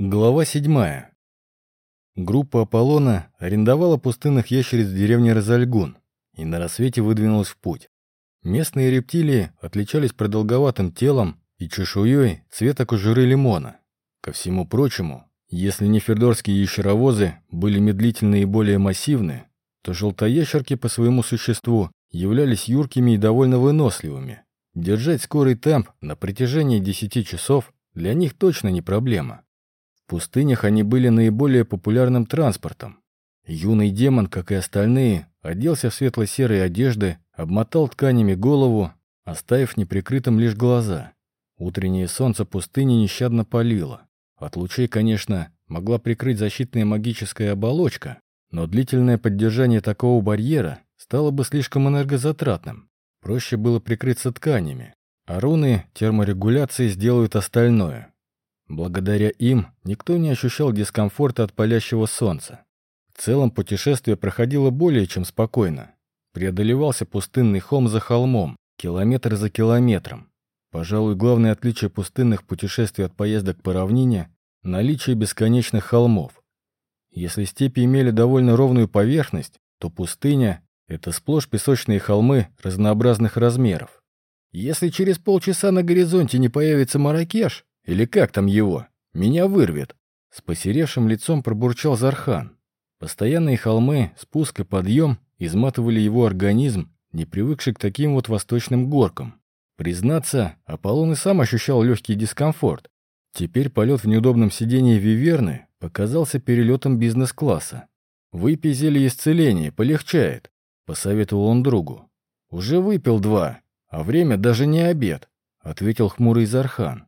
Глава 7. Группа Аполлона арендовала пустынных ящериц в деревне Розальгун и на рассвете выдвинулась в путь. Местные рептилии отличались продолговатым телом и чешуей цвета кожуры лимона. Ко всему прочему, если не фердорские ящеровозы были медлительные и более массивные, то желтоящерки по своему существу являлись юркими и довольно выносливыми. Держать скорый темп на протяжении 10 часов для них точно не проблема. В пустынях они были наиболее популярным транспортом. Юный демон, как и остальные, оделся в светло-серые одежды, обмотал тканями голову, оставив неприкрытым лишь глаза. Утреннее солнце пустыни нещадно палило. От лучей, конечно, могла прикрыть защитная магическая оболочка, но длительное поддержание такого барьера стало бы слишком энергозатратным. Проще было прикрыться тканями, а руны терморегуляции сделают остальное. Благодаря им никто не ощущал дискомфорта от палящего солнца. В целом путешествие проходило более чем спокойно. Преодолевался пустынный холм за холмом, километр за километром. Пожалуй, главное отличие пустынных путешествий от поездок по равнине – наличие бесконечных холмов. Если степи имели довольно ровную поверхность, то пустыня – это сплошь песочные холмы разнообразных размеров. Если через полчаса на горизонте не появится Маракеш, или как там его? Меня вырвет. С посеревшим лицом пробурчал Зархан. Постоянные холмы, спуск и подъем изматывали его организм, не привыкший к таким вот восточным горкам. Признаться, Аполлон и сам ощущал легкий дискомфорт. Теперь полет в неудобном сидении Виверны показался перелетом бизнес-класса. «Выпей зелье исцеления, полегчает», — посоветовал он другу. «Уже выпил два, а время даже не обед», — ответил хмурый Зархан.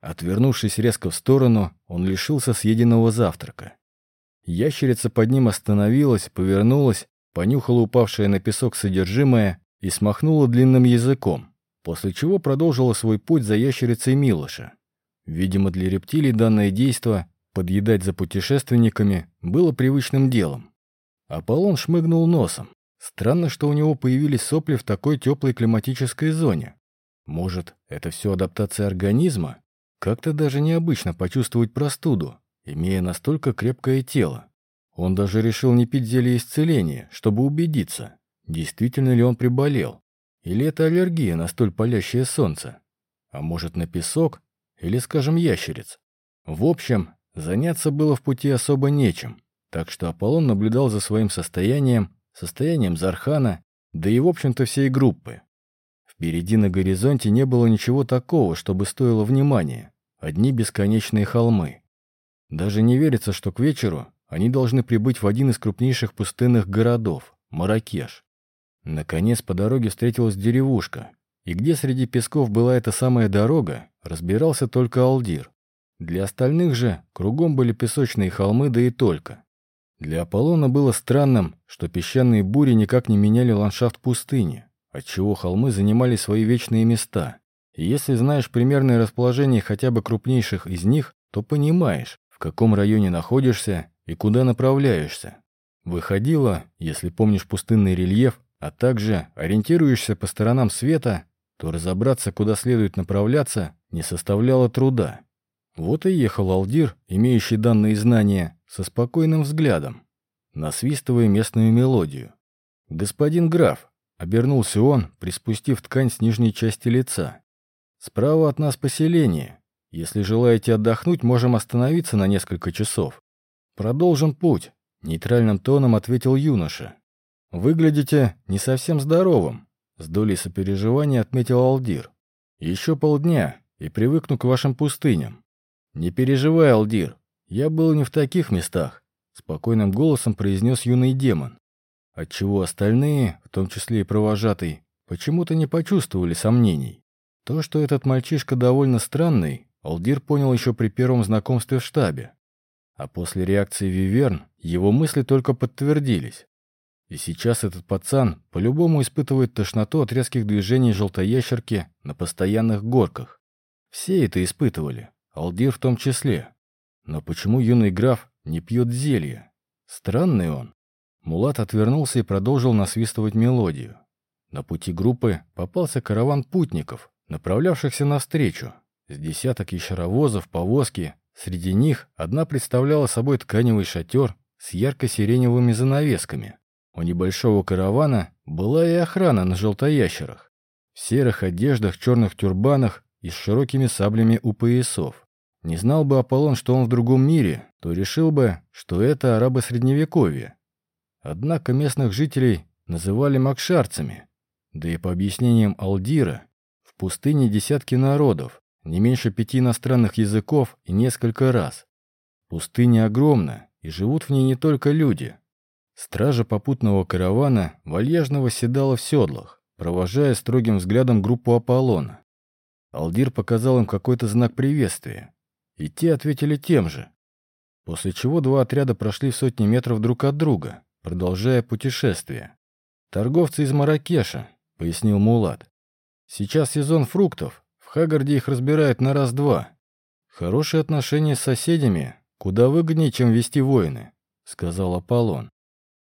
Отвернувшись резко в сторону, он лишился съеденного завтрака. Ящерица под ним остановилась, повернулась, понюхала упавшее на песок содержимое и смахнула длинным языком, после чего продолжила свой путь за ящерицей Милоша. Видимо, для рептилий данное действо подъедать за путешественниками было привычным делом. Аполлон шмыгнул носом. Странно, что у него появились сопли в такой теплой климатической зоне. Может, это все адаптация организма? Как-то даже необычно почувствовать простуду, имея настолько крепкое тело. Он даже решил не пить зелье исцеления, чтобы убедиться, действительно ли он приболел. Или это аллергия на столь палящее солнце? А может, на песок? Или, скажем, ящериц? В общем, заняться было в пути особо нечем, так что Аполлон наблюдал за своим состоянием, состоянием Зархана, да и, в общем-то, всей группы. Впереди на горизонте не было ничего такого, чтобы стоило внимания. Одни бесконечные холмы. Даже не верится, что к вечеру они должны прибыть в один из крупнейших пустынных городов – Маракеш. Наконец по дороге встретилась деревушка, и где среди песков была эта самая дорога, разбирался только Алдир. Для остальных же кругом были песочные холмы, да и только. Для Аполлона было странным, что песчаные бури никак не меняли ландшафт пустыни отчего холмы занимали свои вечные места. И если знаешь примерное расположение хотя бы крупнейших из них, то понимаешь, в каком районе находишься и куда направляешься. Выходило, если помнишь пустынный рельеф, а также ориентируешься по сторонам света, то разобраться, куда следует направляться, не составляло труда. Вот и ехал Алдир, имеющий данные знания, со спокойным взглядом, насвистывая местную мелодию. «Господин граф, Обернулся он, приспустив ткань с нижней части лица. «Справа от нас поселение. Если желаете отдохнуть, можем остановиться на несколько часов. Продолжим путь», — нейтральным тоном ответил юноша. «Выглядите не совсем здоровым», — с долей сопереживания отметил Алдир. «Еще полдня, и привыкну к вашим пустыням». «Не переживай, Алдир, я был не в таких местах», — спокойным голосом произнес юный демон отчего остальные, в том числе и провожатый, почему-то не почувствовали сомнений. То, что этот мальчишка довольно странный, Алдир понял еще при первом знакомстве в штабе. А после реакции Виверн его мысли только подтвердились. И сейчас этот пацан по-любому испытывает тошноту от резких движений желтоящерки на постоянных горках. Все это испытывали, Алдир в том числе. Но почему юный граф не пьет зелье? Странный он. Мулат отвернулся и продолжил насвистывать мелодию. На пути группы попался караван путников, направлявшихся навстречу. С десяток ящеровозов, повозки. Среди них одна представляла собой тканевый шатер с ярко-сиреневыми занавесками. У небольшого каравана была и охрана на желтоящерах. В серых одеждах, черных тюрбанах и с широкими саблями у поясов. Не знал бы Аполлон, что он в другом мире, то решил бы, что это арабы Средневековья. Однако местных жителей называли макшарцами. Да и по объяснениям Алдира, в пустыне десятки народов, не меньше пяти иностранных языков и несколько раз. Пустыня огромна, и живут в ней не только люди. Стража попутного каравана вальяжно восседала в седлах, провожая строгим взглядом группу Аполлона. Алдир показал им какой-то знак приветствия, и те ответили тем же. После чего два отряда прошли в сотни метров друг от друга, продолжая путешествие. «Торговцы из Маракеша», — пояснил Мулат. «Сейчас сезон фруктов, в Хагарде их разбирают на раз-два. Хорошие отношения с соседями куда выгоднее, чем вести войны», — сказал Аполлон.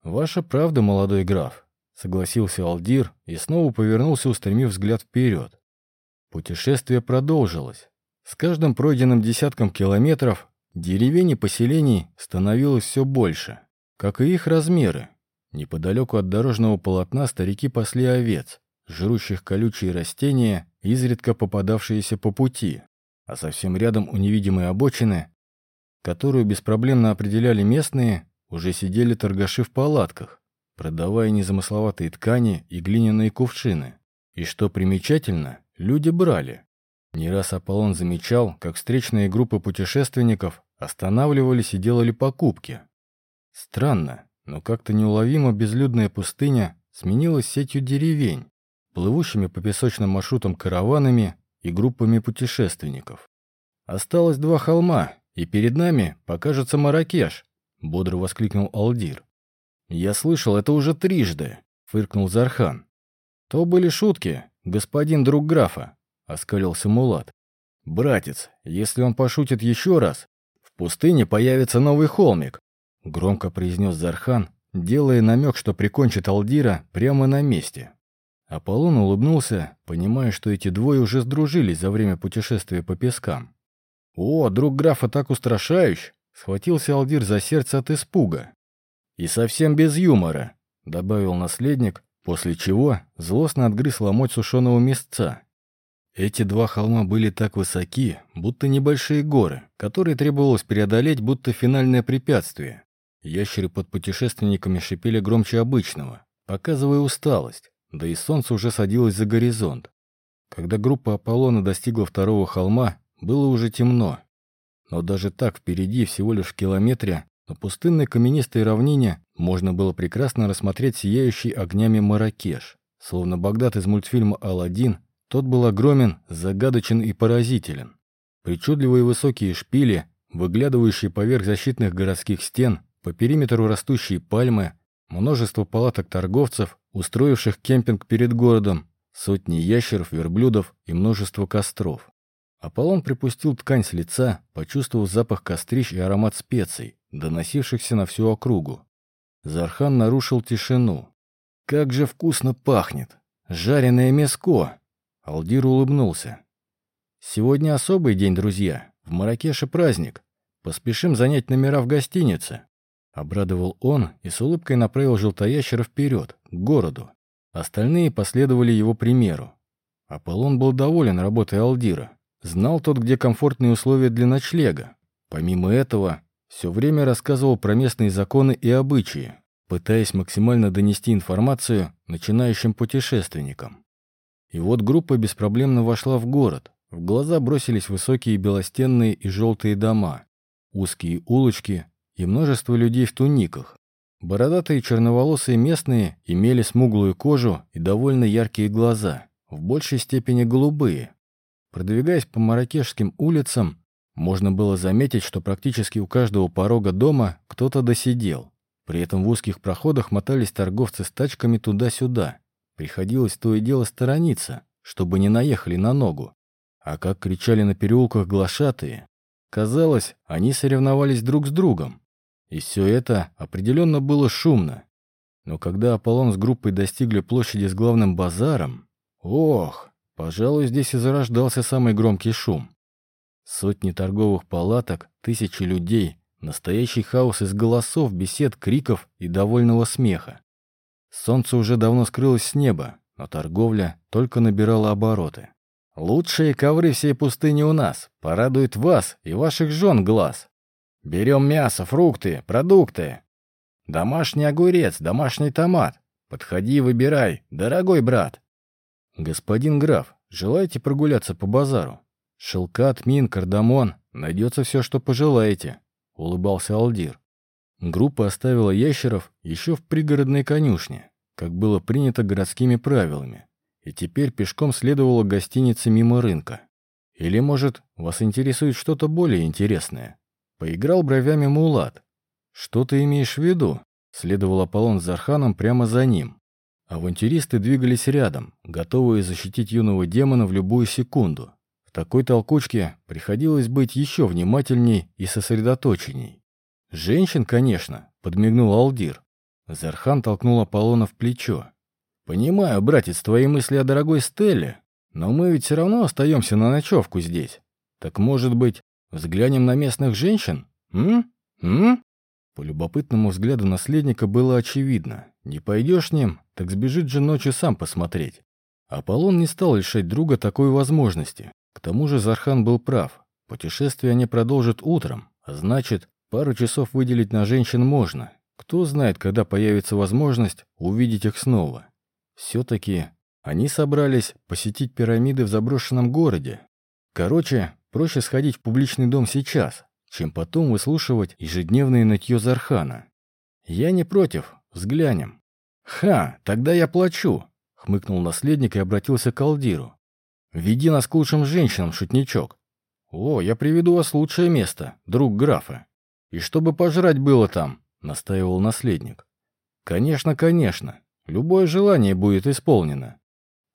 «Ваша правда, молодой граф», — согласился Алдир и снова повернулся, устремив взгляд вперед. Путешествие продолжилось. С каждым пройденным десятком километров деревень и поселений становилось все больше, как и их размеры. Неподалеку от дорожного полотна старики пасли овец, жрущих колючие растения, изредка попадавшиеся по пути, а совсем рядом у невидимой обочины, которую беспроблемно определяли местные, уже сидели торгаши в палатках, продавая незамысловатые ткани и глиняные кувшины. И что примечательно, люди брали. Не раз Аполлон замечал, как встречные группы путешественников останавливались и делали покупки. Странно, но как-то неуловимо безлюдная пустыня сменилась сетью деревень, плывущими по песочным маршрутам караванами и группами путешественников. Осталось два холма, и перед нами покажется Маракеш, бодро воскликнул Алдир. Я слышал это уже трижды, фыркнул Зархан. То были шутки, господин друг графа, оскалился Мулат. Братец, если он пошутит еще раз, в пустыне появится новый холмик, Громко произнес Зархан, делая намек, что прикончит Алдира прямо на месте. Аполлон улыбнулся, понимая, что эти двое уже сдружились за время путешествия по пескам. «О, друг графа так устрашающий!» — схватился Алдир за сердце от испуга. «И совсем без юмора», — добавил наследник, после чего злостно отгрыз ломоть сушеного мясца. Эти два холма были так высоки, будто небольшие горы, которые требовалось преодолеть, будто финальное препятствие. Ящеры под путешественниками шипели громче обычного, показывая усталость, да и солнце уже садилось за горизонт. Когда группа Аполлона достигла второго холма, было уже темно. Но даже так впереди, всего лишь в километре, на пустынной каменистой равнине можно было прекрасно рассмотреть сияющий огнями Маракеш. Словно Багдад из мультфильма «Аладдин», тот был огромен, загадочен и поразителен. Причудливые высокие шпили, выглядывающие поверх защитных городских стен, по периметру растущие пальмы, множество палаток торговцев, устроивших кемпинг перед городом, сотни ящеров, верблюдов и множество костров. Аполлон припустил ткань с лица, почувствовав запах кострищ и аромат специй, доносившихся на всю округу. Зархан нарушил тишину. «Как же вкусно пахнет! Жареное мяско!» Алдир улыбнулся. «Сегодня особый день, друзья. В Маракеше праздник. Поспешим занять номера в гостинице. Обрадовал он и с улыбкой направил желтоящера вперед, к городу. Остальные последовали его примеру. Аполлон был доволен работой Алдира. Знал тот, где комфортные условия для ночлега. Помимо этого, все время рассказывал про местные законы и обычаи, пытаясь максимально донести информацию начинающим путешественникам. И вот группа беспроблемно вошла в город. В глаза бросились высокие белостенные и желтые дома, узкие улочки и множество людей в туниках. Бородатые черноволосые местные имели смуглую кожу и довольно яркие глаза, в большей степени голубые. Продвигаясь по маракешским улицам, можно было заметить, что практически у каждого порога дома кто-то досидел. При этом в узких проходах мотались торговцы с тачками туда-сюда. Приходилось то и дело сторониться, чтобы не наехали на ногу. А как кричали на переулках глашатые, казалось, они соревновались друг с другом. И все это определенно было шумно. Но когда Аполлон с группой достигли площади с главным базаром, ох, пожалуй, здесь и зарождался самый громкий шум. Сотни торговых палаток, тысячи людей, настоящий хаос из голосов, бесед, криков и довольного смеха. Солнце уже давно скрылось с неба, но торговля только набирала обороты. «Лучшие ковры всей пустыни у нас, порадует вас и ваших жен глаз. Берем мясо, фрукты, продукты. Домашний огурец, домашний томат. Подходи, выбирай, дорогой брат». «Господин граф, желаете прогуляться по базару? Шелкат, мин, кардамон, найдется все, что пожелаете», — улыбался Алдир. Группа оставила ящеров еще в пригородной конюшне, как было принято городскими правилами, и теперь пешком следовала к гостинице мимо рынка. Или, может, вас интересует что-то более интересное? Поиграл бровями Мулат. Что ты имеешь в виду? Следовал Аполлон с Зарханом прямо за ним. Авантюристы двигались рядом, готовые защитить юного демона в любую секунду. В такой толкучке приходилось быть еще внимательней и сосредоточенней. «Женщин, конечно», — подмигнул Алдир. Зархан толкнул Аполлона в плечо. «Понимаю, братец, твои мысли о дорогой Стелле, но мы ведь все равно остаемся на ночевку здесь. Так, может быть, взглянем на местных женщин? М? М?» По любопытному взгляду наследника было очевидно. Не пойдешь с ним, так сбежит же ночью сам посмотреть. Аполлон не стал лишать друга такой возможности. К тому же Зархан был прав. Путешествие они продолжат утром, а значит, пару часов выделить на женщин можно. Кто знает, когда появится возможность увидеть их снова. Все-таки они собрались посетить пирамиды в заброшенном городе. Короче, проще сходить в публичный дом сейчас, чем потом выслушивать ежедневное нытье Зархана. Я не против, взглянем. «Ха, тогда я плачу», — хмыкнул наследник и обратился к Алдиру. «Веди нас к лучшим женщинам, шутничок. О, я приведу вас лучшее место, друг графа. И чтобы пожрать было там, настаивал наследник. «Конечно, конечно. Любое желание будет исполнено».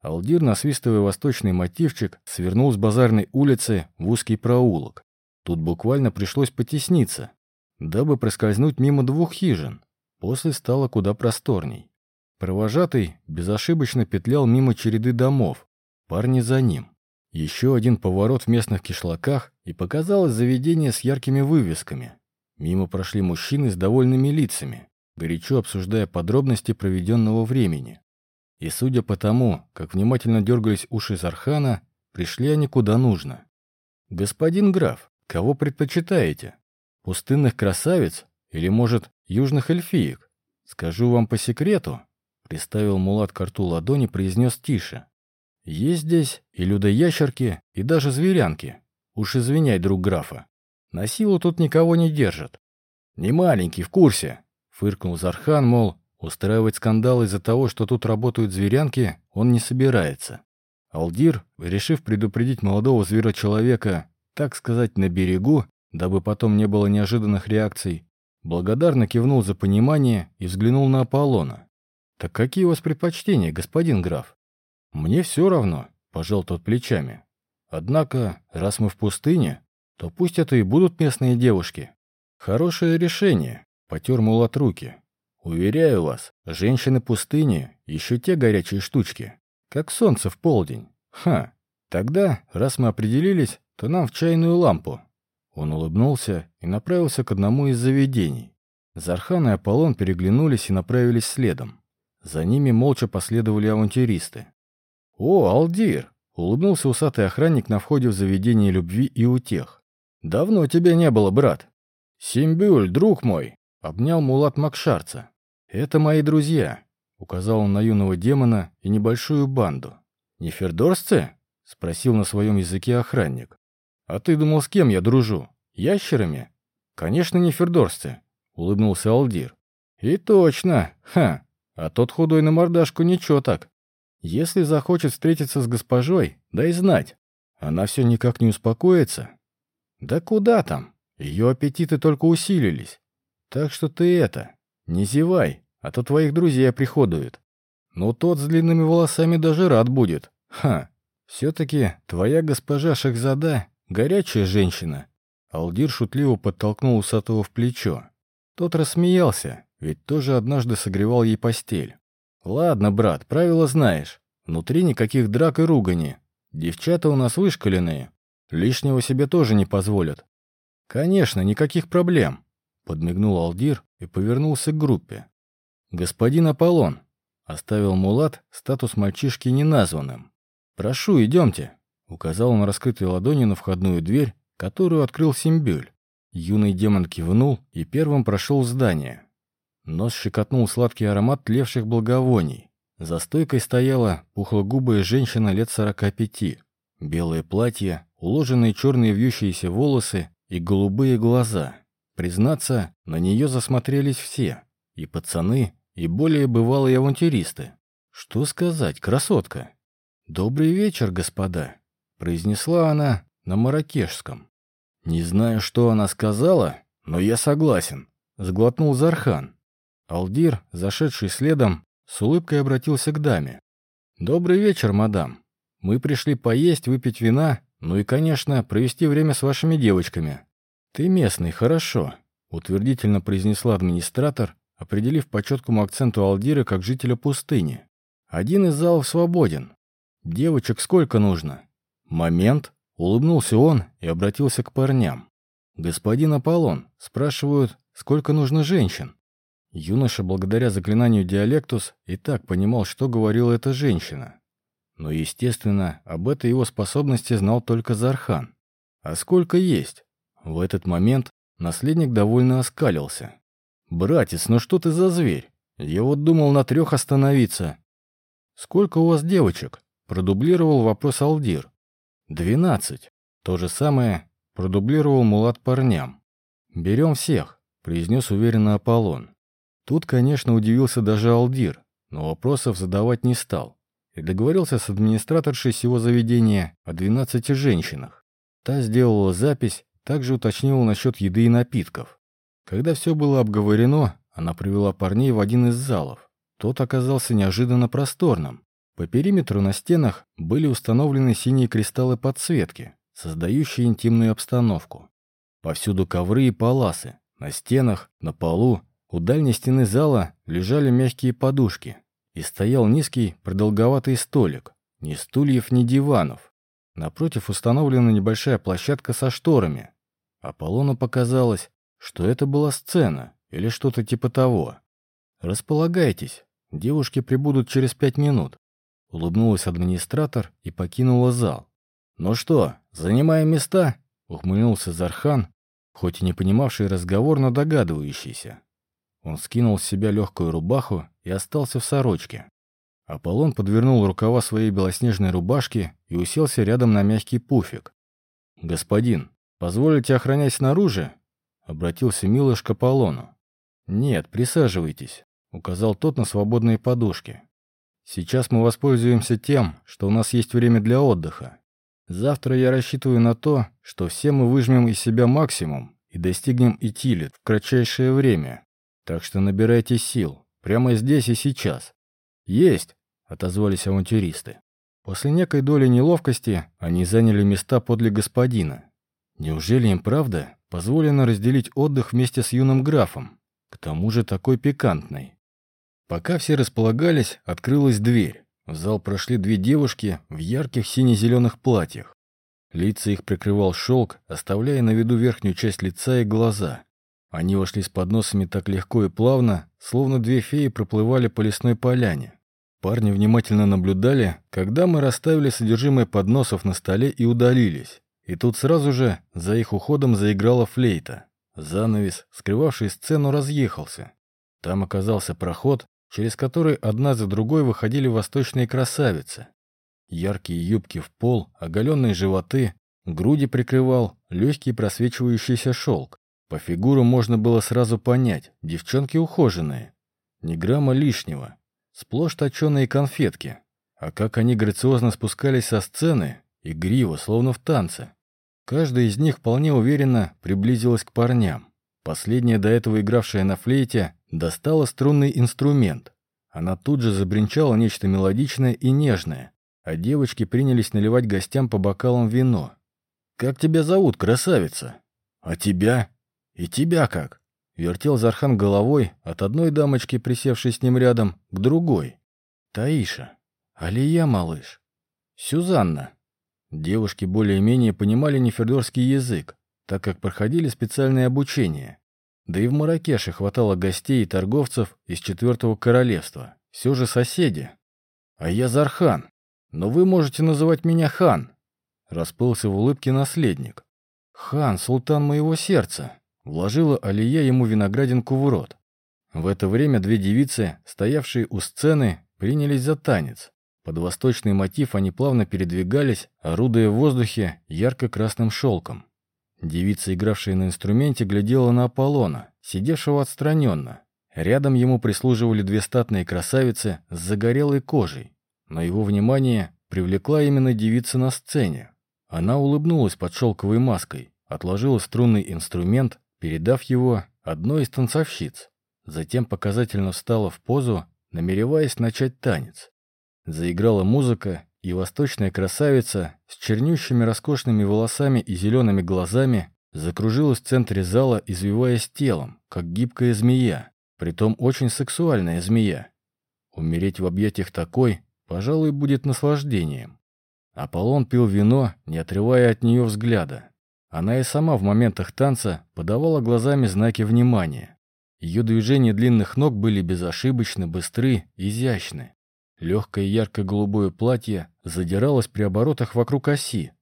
Алдир, насвистывая восточный мотивчик, свернул с базарной улицы в узкий проулок. Тут буквально пришлось потесниться, дабы проскользнуть мимо двух хижин. После стало куда просторней. Провожатый безошибочно петлял мимо череды домов, парни за ним. Еще один поворот в местных кишлаках, и показалось заведение с яркими вывесками. Мимо прошли мужчины с довольными лицами, горячо обсуждая подробности проведенного времени. И судя по тому, как внимательно дергались уши Зархана, пришли они куда нужно. «Господин граф, кого предпочитаете? Пустынных красавиц или, может, южных эльфиек? Скажу вам по секрету», — приставил Мулат к рту ладони, произнес тише. «Есть здесь и людоящерки, и даже зверянки. Уж извиняй, друг графа. На силу тут никого не держат. Не маленький, в курсе. Фыркнул Зархан, мол, устраивать скандал из-за того, что тут работают зверянки, он не собирается. Алдир, решив предупредить молодого зверочеловека, так сказать, на берегу, дабы потом не было неожиданных реакций, благодарно кивнул за понимание и взглянул на Аполлона. «Так какие у вас предпочтения, господин граф?» «Мне все равно», — пожал тот плечами. «Однако, раз мы в пустыне, то пусть это и будут местные девушки. Хорошее решение, потер Мулат руки. Уверяю вас, женщины пустыни еще те горячие штучки, как солнце в полдень. Ха, тогда, раз мы определились, то нам в чайную лампу. Он улыбнулся и направился к одному из заведений. Зархан и Аполлон переглянулись и направились следом. За ними молча последовали авантюристы. «О, Алдир!» — улыбнулся усатый охранник на входе в заведение любви и утех. «Давно тебя не было, брат». «Симбюль, друг мой», — обнял Мулат Макшарца. «Это мои друзья», — указал он на юного демона и небольшую банду. «Не фердорсцы?» — спросил на своем языке охранник. «А ты думал, с кем я дружу? Ящерами?» «Конечно, не фердорсцы», — улыбнулся Алдир. «И точно, ха, а тот худой на мордашку ничего так. Если захочет встретиться с госпожой, дай знать. Она все никак не успокоится, да куда там? Ее аппетиты только усилились. Так что ты это, не зевай, а то твоих друзей приходуют. Но тот с длинными волосами даже рад будет. Ха, все-таки твоя госпожа Шахзада — горячая женщина. Алдир шутливо подтолкнул Усатого в плечо. Тот рассмеялся, ведь тоже однажды согревал ей постель. «Ладно, брат, правила знаешь. Внутри никаких драк и ругани. Девчата у нас вышкаленные. Лишнего себе тоже не позволят. Конечно, никаких проблем, подмигнул Алдир и повернулся к группе. Господин Аполлон, оставил Мулат статус мальчишки неназванным. Прошу, идемте, указал он раскрытой ладонью на входную дверь, которую открыл Симбюль. Юный демон кивнул и первым прошел в здание. Нос щекотнул сладкий аромат тлевших благовоний. За стойкой стояла пухлогубая женщина лет сорока пяти. Белое платье, уложенные черные вьющиеся волосы и голубые глаза. Признаться, на нее засмотрелись все. И пацаны, и более бывалые авантюристы. Что сказать, красотка? «Добрый вечер, господа», — произнесла она на маракешском. «Не знаю, что она сказала, но я согласен», — сглотнул Зархан. Алдир, зашедший следом, с улыбкой обратился к даме. «Добрый вечер, мадам. Мы пришли поесть, выпить вина, ну и, конечно, провести время с вашими девочками». «Ты местный, хорошо», — утвердительно произнесла администратор, определив по четкому акценту Алдира как жителя пустыни. «Один из залов свободен. Девочек сколько нужно?» «Момент», Улыбнулся он и обратился к парням. «Господин Аполлон, спрашивают, сколько нужно женщин?» Юноша, благодаря заклинанию Диалектус, и так понимал, что говорила эта женщина. Но, естественно, об этой его способности знал только Зархан. «А сколько есть?» В этот момент наследник довольно оскалился. «Братец, ну что ты за зверь? Я вот думал на трех остановиться». «Сколько у вас девочек?» — продублировал вопрос Алдир. «Двенадцать». То же самое продублировал Мулат парням. «Берем всех», — произнес уверенно Аполлон. Тут, конечно, удивился даже Алдир, но вопросов задавать не стал и договорился с администраторшей всего заведения о 12 женщинах. Та сделала запись, также уточнила насчет еды и напитков. Когда все было обговорено, она привела парней в один из залов. Тот оказался неожиданно просторным. По периметру на стенах были установлены синие кристаллы подсветки, создающие интимную обстановку. Повсюду ковры и паласы. На стенах, на полу, у дальней стены зала лежали мягкие подушки. И стоял низкий, продолговатый столик. Ни стульев, ни диванов. Напротив установлена небольшая площадка со шторами. Аполлону показалось, что это была сцена или что-то типа того. «Располагайтесь, девушки прибудут через пять минут», Улыбнулась администратор и покинула зал. «Ну что, занимаем места?» — ухмыльнулся Зархан, хоть и не понимавший разговор, но догадывающийся. Он скинул с себя легкую рубаху и остался в сорочке. Аполлон подвернул рукава своей белоснежной рубашки и уселся рядом на мягкий пуфик. «Господин, позволите охранять снаружи?» — обратился Милош к Аполлону. «Нет, присаживайтесь», — указал тот на свободные подушки. Сейчас мы воспользуемся тем, что у нас есть время для отдыха. Завтра я рассчитываю на то, что все мы выжмем из себя максимум и достигнем Итилит в кратчайшее время. Так что набирайте сил, прямо здесь и сейчас. Есть, отозвались авантюристы. После некой доли неловкости они заняли места подле господина. Неужели им правда позволено разделить отдых вместе с юным графом? К тому же такой пикантный. Пока все располагались, открылась дверь. В зал прошли две девушки в ярких сине-зеленых платьях. Лица их прикрывал шелк, оставляя на виду верхнюю часть лица и глаза. Они вошли с подносами так легко и плавно, словно две феи проплывали по лесной поляне. Парни внимательно наблюдали, когда мы расставили содержимое подносов на столе и удалились. И тут сразу же за их уходом заиграла флейта. Занавес, скрывавший сцену, разъехался. Там оказался проход, через который одна за другой выходили восточные красавицы. Яркие юбки в пол, оголенные животы, груди прикрывал легкий просвечивающийся шелк. По фигуру можно было сразу понять, девчонки ухоженные. Ни грамма лишнего. Сплошь точеные конфетки. А как они грациозно спускались со сцены, игриво, словно в танце. Каждая из них вполне уверенно приблизилась к парням. Последняя, до этого игравшая на флейте, достала струнный инструмент. Она тут же забринчала нечто мелодичное и нежное, а девочки принялись наливать гостям по бокалам вино. «Как тебя зовут, красавица?» «А тебя?» «И тебя как?» Вертел Зархан головой от одной дамочки, присевшей с ним рядом, к другой. «Таиша. Алия, малыш. Сюзанна». Девушки более-менее понимали нефердорский язык, так как проходили специальное обучение. Да и в Маракеше хватало гостей и торговцев из Четвертого Королевства. Все же соседи. А я Зархан. Но вы можете называть меня хан. Расплылся в улыбке наследник. Хан, султан моего сердца. Вложила Алия ему виноградинку в рот. В это время две девицы, стоявшие у сцены, принялись за танец. Под восточный мотив они плавно передвигались, орудуя в воздухе ярко-красным шелком. Девица, игравшая на инструменте, глядела на Аполлона, сидевшего отстраненно. Рядом ему прислуживали две статные красавицы с загорелой кожей. Но его внимание привлекла именно девица на сцене. Она улыбнулась под шелковой маской, отложила струнный инструмент, передав его одной из танцовщиц. Затем показательно встала в позу, намереваясь начать танец. Заиграла музыка, и восточная красавица с чернющими роскошными волосами и зелеными глазами закружилась в центре зала, извиваясь телом, как гибкая змея, притом очень сексуальная змея. Умереть в объятиях такой, пожалуй, будет наслаждением. Аполлон пил вино, не отрывая от нее взгляда. Она и сама в моментах танца подавала глазами знаки внимания. Ее движения длинных ног были безошибочны, быстры, изящны. Легкое ярко-голубое платье задиралось при оборотах вокруг оси.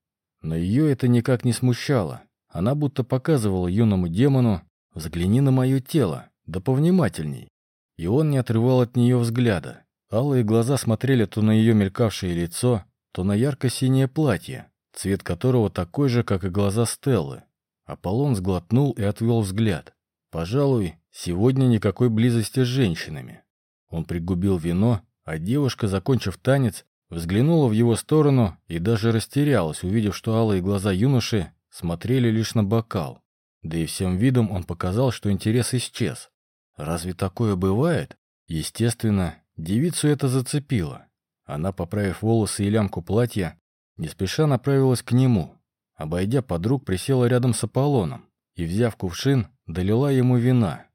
Но ее это никак не смущало. Она будто показывала юному демону «Взгляни на мое тело, да повнимательней». И он не отрывал от нее взгляда. Алые глаза смотрели то на ее мелькавшее лицо, то на ярко-синее платье, цвет которого такой же, как и глаза Стеллы. Аполлон сглотнул и отвел взгляд. Пожалуй, сегодня никакой близости с женщинами. Он пригубил вино а девушка, закончив танец, взглянула в его сторону и даже растерялась, увидев, что алые глаза юноши смотрели лишь на бокал. Да и всем видом он показал, что интерес исчез. Разве такое бывает? Естественно, девицу это зацепило. Она, поправив волосы и лямку платья, не спеша направилась к нему. Обойдя подруг, присела рядом с Аполлоном и, взяв кувшин, долила ему вина.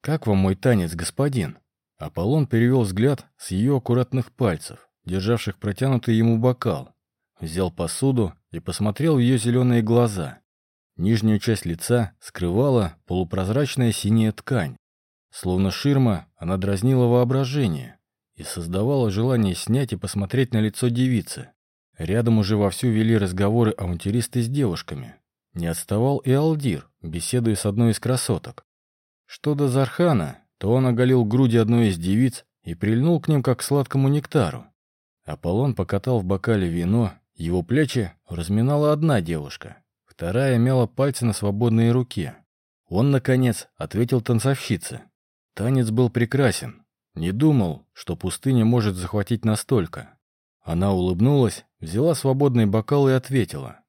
«Как вам мой танец, господин?» Аполлон перевел взгляд с ее аккуратных пальцев, державших протянутый ему бокал, взял посуду и посмотрел в ее зеленые глаза. Нижнюю часть лица скрывала полупрозрачная синяя ткань. Словно ширма, она дразнила воображение и создавала желание снять и посмотреть на лицо девицы. Рядом уже вовсю вели разговоры авантюристы с девушками. Не отставал и Алдир, беседуя с одной из красоток. Что до Зархана, то он оголил груди одной из девиц и прильнул к ним, как к сладкому нектару. Аполлон покатал в бокале вино, его плечи разминала одна девушка, вторая мяла пальцы на свободной руке. Он, наконец, ответил танцовщице. Танец был прекрасен. Не думал, что пустыня может захватить настолько. Она улыбнулась, взяла свободный бокал и ответила.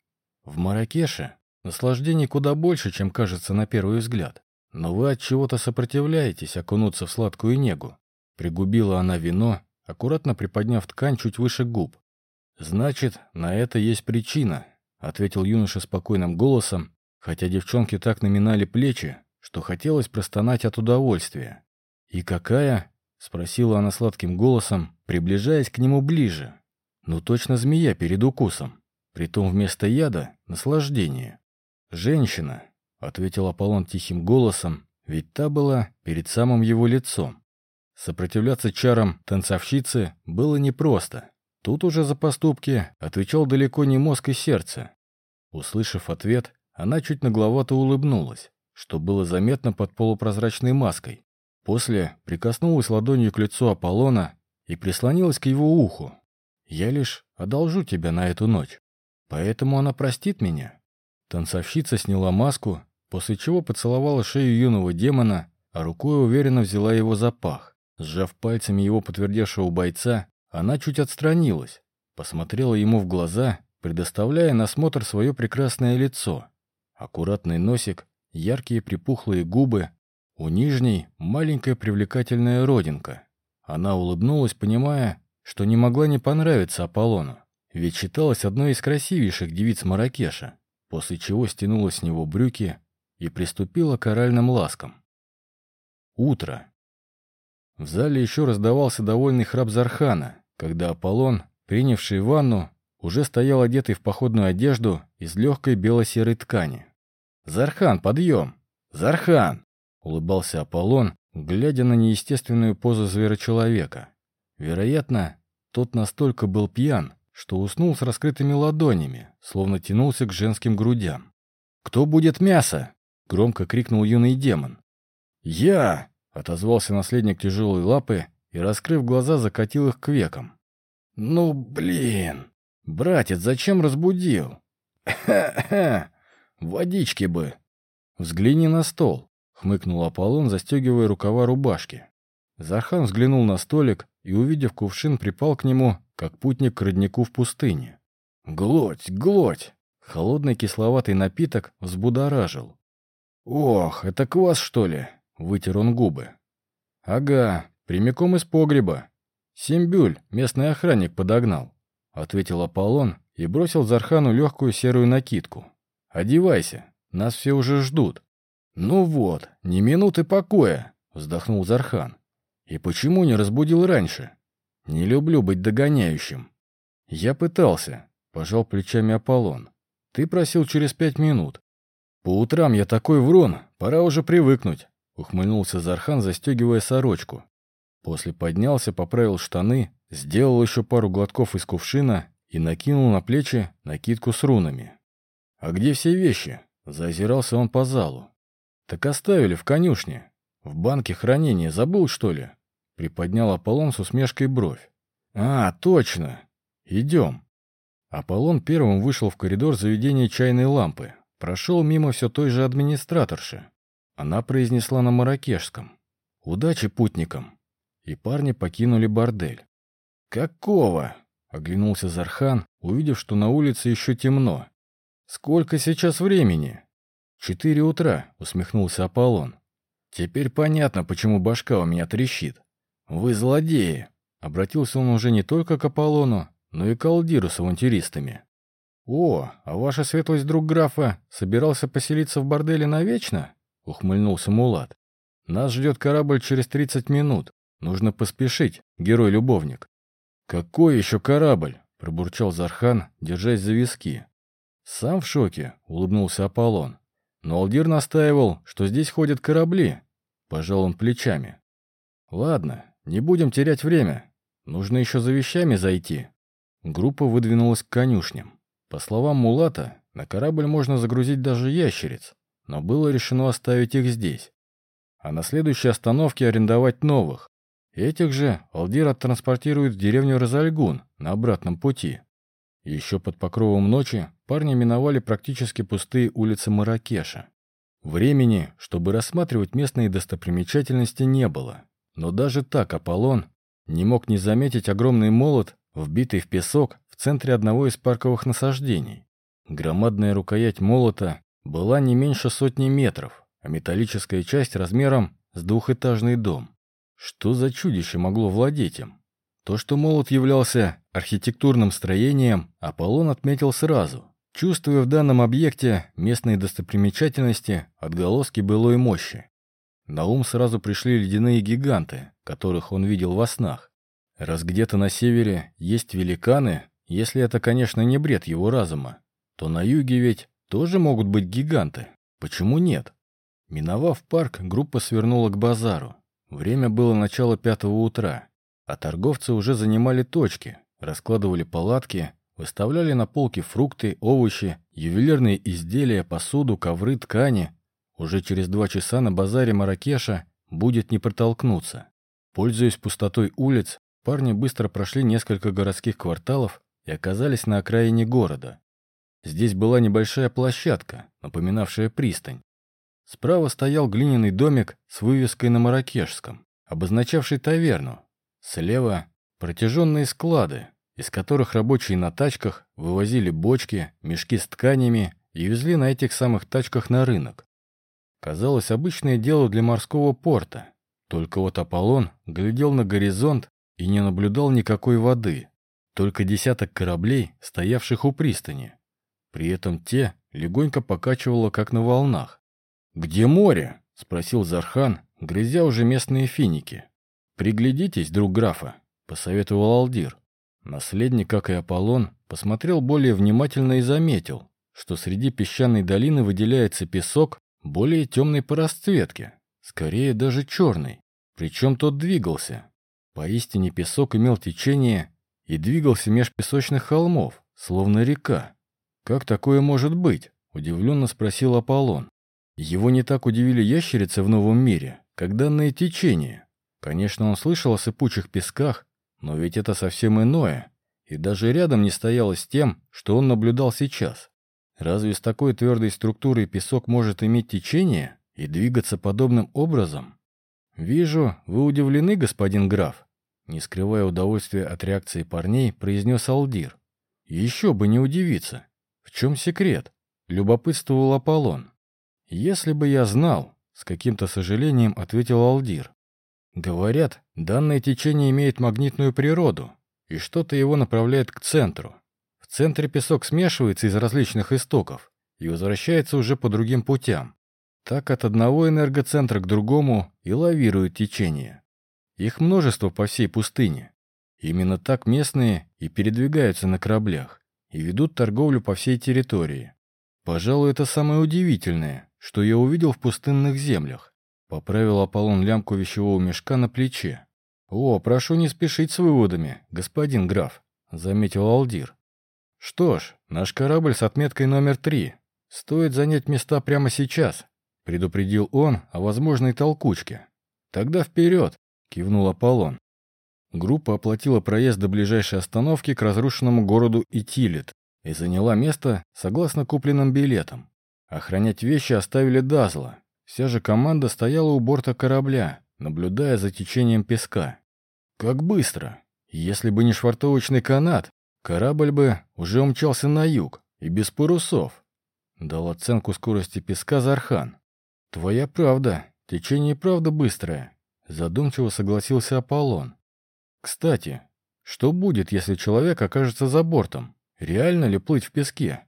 В Маракеше наслаждений куда больше, чем кажется на первый взгляд. Но вы от чего-то сопротивляетесь окунуться в сладкую негу. Пригубила она вино, аккуратно приподняв ткань чуть выше губ. Значит, на это есть причина, ответил юноша спокойным голосом, хотя девчонки так наминали плечи, что хотелось простонать от удовольствия. И какая? спросила она сладким голосом, приближаясь к нему ближе. Ну точно змея перед укусом. Притом вместо яда — наслаждение. Женщина, ответил Аполлон тихим голосом, ведь та была перед самым его лицом. Сопротивляться чарам танцовщицы было непросто. Тут уже за поступки отвечал далеко не мозг и сердце. Услышав ответ, она чуть нагловато улыбнулась, что было заметно под полупрозрачной маской. После прикоснулась ладонью к лицу Аполлона и прислонилась к его уху. «Я лишь одолжу тебя на эту ночь, поэтому она простит меня». Танцовщица сняла маску после чего поцеловала шею юного демона, а рукой уверенно взяла его за пах. Сжав пальцами его подтвердевшего бойца, она чуть отстранилась, посмотрела ему в глаза, предоставляя на смотр свое прекрасное лицо. Аккуратный носик, яркие припухлые губы, у нижней маленькая привлекательная родинка. Она улыбнулась, понимая, что не могла не понравиться Аполлону, ведь считалась одной из красивейших девиц Маракеша, после чего стянула с него брюки, и приступила к оральным ласкам. Утро. В зале еще раздавался довольный храп Зархана, когда Аполлон, принявший ванну, уже стоял одетый в походную одежду из легкой бело-серой ткани. «Зархан, подъем! Зархан!» — улыбался Аполлон, глядя на неестественную позу зверочеловека. Вероятно, тот настолько был пьян, что уснул с раскрытыми ладонями, словно тянулся к женским грудям. «Кто будет мясо?» — громко крикнул юный демон. «Я!» — отозвался наследник тяжелой лапы и, раскрыв глаза, закатил их к векам. «Ну, блин! Братец, зачем разбудил?» «Ха-ха! Водички бы!» «Взгляни на стол», — хмыкнул Аполлон, застегивая рукава рубашки. Зархан взглянул на столик и, увидев кувшин, припал к нему, как путник к роднику в пустыне. «Глоть, глоть!» Холодный кисловатый напиток взбудоражил. «Ох, это квас, что ли?» — вытер он губы. «Ага, прямиком из погреба. Сембюль, местный охранник, подогнал», — ответил Аполлон и бросил Зархану легкую серую накидку. «Одевайся, нас все уже ждут». «Ну вот, ни минуты покоя», — вздохнул Зархан. «И почему не разбудил раньше? Не люблю быть догоняющим». «Я пытался», — пожал плечами Аполлон. «Ты просил через пять минут». «По утрам я такой врон, пора уже привыкнуть», — ухмыльнулся Зархан, застегивая сорочку. После поднялся, поправил штаны, сделал еще пару глотков из кувшина и накинул на плечи накидку с рунами. «А где все вещи?» — заозирался он по залу. «Так оставили в конюшне. В банке хранения забыл, что ли?» Приподнял Аполлон с усмешкой бровь. «А, точно! Идем!» Аполлон первым вышел в коридор заведения чайной лампы. Прошел мимо все той же администраторши. Она произнесла на маракешском. «Удачи путникам!» И парни покинули бордель. «Какого?» — оглянулся Зархан, увидев, что на улице еще темно. «Сколько сейчас времени?» «Четыре утра», — усмехнулся Аполлон. «Теперь понятно, почему башка у меня трещит. Вы злодеи!» Обратился он уже не только к Аполлону, но и к Алдиру с авантюристами. «О, а ваша светлость друг графа собирался поселиться в борделе навечно?» — ухмыльнулся Мулат. «Нас ждет корабль через тридцать минут. Нужно поспешить, герой-любовник». «Какой еще корабль?» — пробурчал Зархан, держась за виски. «Сам в шоке», — улыбнулся Аполлон. «Но Алдир настаивал, что здесь ходят корабли». Пожал он плечами. «Ладно, не будем терять время. Нужно еще за вещами зайти». Группа выдвинулась к конюшням. По словам Мулата, на корабль можно загрузить даже ящериц, но было решено оставить их здесь. А на следующей остановке арендовать новых. Этих же Алдир оттранспортирует в деревню Розальгун на обратном пути. Еще под покровом ночи парни миновали практически пустые улицы Маракеша. Времени, чтобы рассматривать местные достопримечательности, не было. Но даже так Аполлон не мог не заметить огромный молот, вбитый в песок в центре одного из парковых насаждений. Громадная рукоять молота была не меньше сотни метров, а металлическая часть размером с двухэтажный дом. Что за чудище могло владеть им? То, что молот являлся архитектурным строением, Аполлон отметил сразу, чувствуя в данном объекте местные достопримечательности, отголоски былой мощи. На ум сразу пришли ледяные гиганты, которых он видел во снах. Раз где-то на севере есть великаны, если это, конечно, не бред его разума, то на юге ведь тоже могут быть гиганты. Почему нет? Миновав парк, группа свернула к базару. Время было начало пятого утра, а торговцы уже занимали точки, раскладывали палатки, выставляли на полке фрукты, овощи, ювелирные изделия, посуду, ковры, ткани. Уже через два часа на базаре Маракеша будет не протолкнуться. Пользуясь пустотой улиц, парни быстро прошли несколько городских кварталов и оказались на окраине города. Здесь была небольшая площадка, напоминавшая пристань. Справа стоял глиняный домик с вывеской на маракешском, обозначавший таверну. Слева – протяженные склады, из которых рабочие на тачках вывозили бочки, мешки с тканями и везли на этих самых тачках на рынок. Казалось, обычное дело для морского порта. Только вот Аполлон глядел на горизонт и не наблюдал никакой воды. Только десяток кораблей, стоявших у пристани. При этом те легонько покачивало, как на волнах. «Где море?» — спросил Зархан, грызя уже местные финики. «Приглядитесь, друг графа», — посоветовал Алдир. Наследник, как и Аполлон, посмотрел более внимательно и заметил, что среди песчаной долины выделяется песок более темной по расцветке, скорее даже черный, причем тот двигался. Поистине песок имел течение и двигался меж песочных холмов, словно река. «Как такое может быть?» – удивленно спросил Аполлон. Его не так удивили ящерицы в новом мире, как данное течение. Конечно, он слышал о сыпучих песках, но ведь это совсем иное, и даже рядом не стояло с тем, что он наблюдал сейчас. Разве с такой твердой структурой песок может иметь течение и двигаться подобным образом? «Вижу, вы удивлены, господин граф», не скрывая удовольствия от реакции парней, произнес Алдир. «Еще бы не удивиться. В чем секрет?» — любопытствовал Аполлон. «Если бы я знал», — с каким-то сожалением ответил Алдир. «Говорят, данное течение имеет магнитную природу, и что-то его направляет к центру. В центре песок смешивается из различных истоков и возвращается уже по другим путям. Так от одного энергоцентра к другому и лавирует течение. Их множество по всей пустыне. Именно так местные и передвигаются на кораблях и ведут торговлю по всей территории. Пожалуй, это самое удивительное, что я увидел в пустынных землях. Поправил Аполлон лямку вещевого мешка на плече. «О, прошу не спешить с выводами, господин граф», — заметил Алдир. «Что ж, наш корабль с отметкой номер три. Стоит занять места прямо сейчас», — предупредил он о возможной толкучке. «Тогда вперед!» — кивнул Аполлон. Группа оплатила проезд до ближайшей остановки к разрушенному городу Итилит и заняла место согласно купленным билетам. Охранять вещи оставили Дазла. Вся же команда стояла у борта корабля, наблюдая за течением песка. Как быстро! Если бы не швартовочный канат, корабль бы уже умчался на юг и без парусов. Дал оценку скорости песка Зархан. «Твоя правда. Течение правда быстрое», — задумчиво согласился Аполлон. «Кстати, что будет, если человек окажется за бортом? Реально ли плыть в песке?»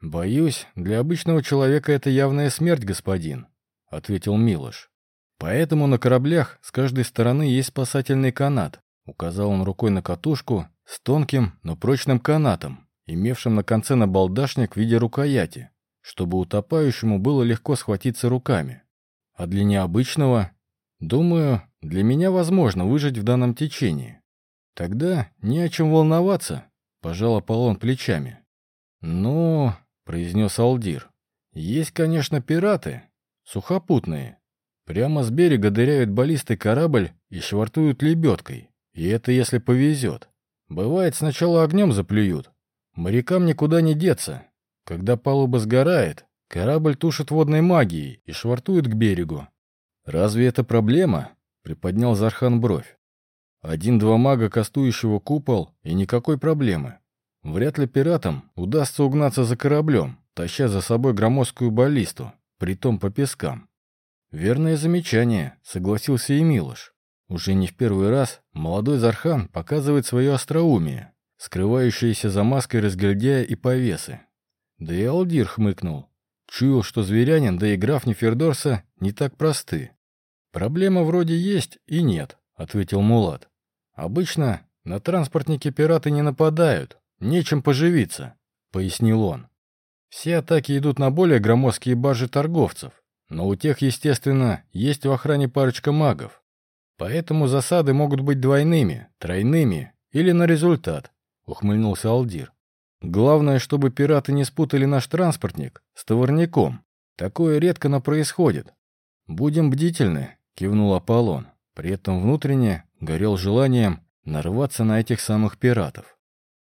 «Боюсь, для обычного человека это явная смерть, господин», — ответил Милош. «Поэтому на кораблях с каждой стороны есть спасательный канат», — указал он рукой на катушку с тонким, но прочным канатом, имевшим на конце набалдашник в виде рукояти чтобы утопающему было легко схватиться руками. А для необычного, думаю, для меня возможно выжить в данном течении. Тогда не о чем волноваться, пожал Аполлон плечами. Ну, произнес Алдир, есть, конечно, пираты, сухопутные. Прямо с берега дыряют баллистой корабль и швартуют лебедкой. И это если повезет. Бывает, сначала огнем заплюют. Морякам никуда не деться, когда палуба сгорает, корабль тушит водной магией и швартует к берегу. «Разве это проблема?» — приподнял Зархан бровь. «Один-два мага, кастующего купол, и никакой проблемы. Вряд ли пиратам удастся угнаться за кораблем, таща за собой громоздкую баллисту, притом по пескам». «Верное замечание», — согласился и Милош. Уже не в первый раз молодой Зархан показывает свое остроумие, скрывающееся за маской разгильдяя и повесы. Да и Алдир хмыкнул. Чуял, что зверянин, да и граф Нефердорса не так просты. «Проблема вроде есть и нет», — ответил Мулат. «Обычно на транспортники пираты не нападают, нечем поживиться», — пояснил он. «Все атаки идут на более громоздкие баржи торговцев, но у тех, естественно, есть в охране парочка магов. Поэтому засады могут быть двойными, тройными или на результат», — ухмыльнулся Алдир. Главное, чтобы пираты не спутали наш транспортник с товарником. Такое редко но происходит. Будем бдительны, кивнул Аполлон. При этом внутренне горел желанием нарваться на этих самых пиратов.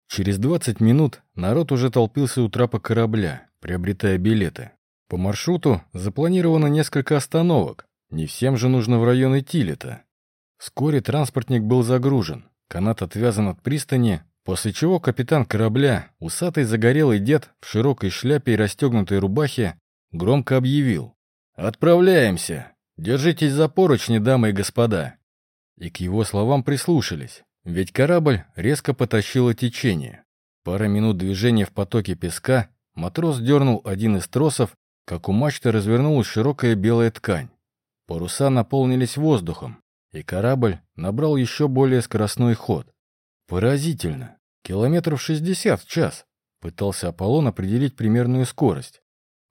Через 20 минут народ уже толпился у трапа корабля, приобретая билеты. По маршруту запланировано несколько остановок. Не всем же нужно в район Тилета. Вскоре транспортник был загружен. Канат отвязан от пристани, После чего капитан корабля, усатый загорелый дед в широкой шляпе и расстегнутой рубахе, громко объявил «Отправляемся! Держитесь за поручни, дамы и господа!» И к его словам прислушались, ведь корабль резко потащило течение. Пара минут движения в потоке песка, матрос дернул один из тросов, как у мачты развернулась широкая белая ткань. Паруса наполнились воздухом, и корабль набрал еще более скоростной ход. Поразительно. Километров шестьдесят в час. Пытался Аполлон определить примерную скорость.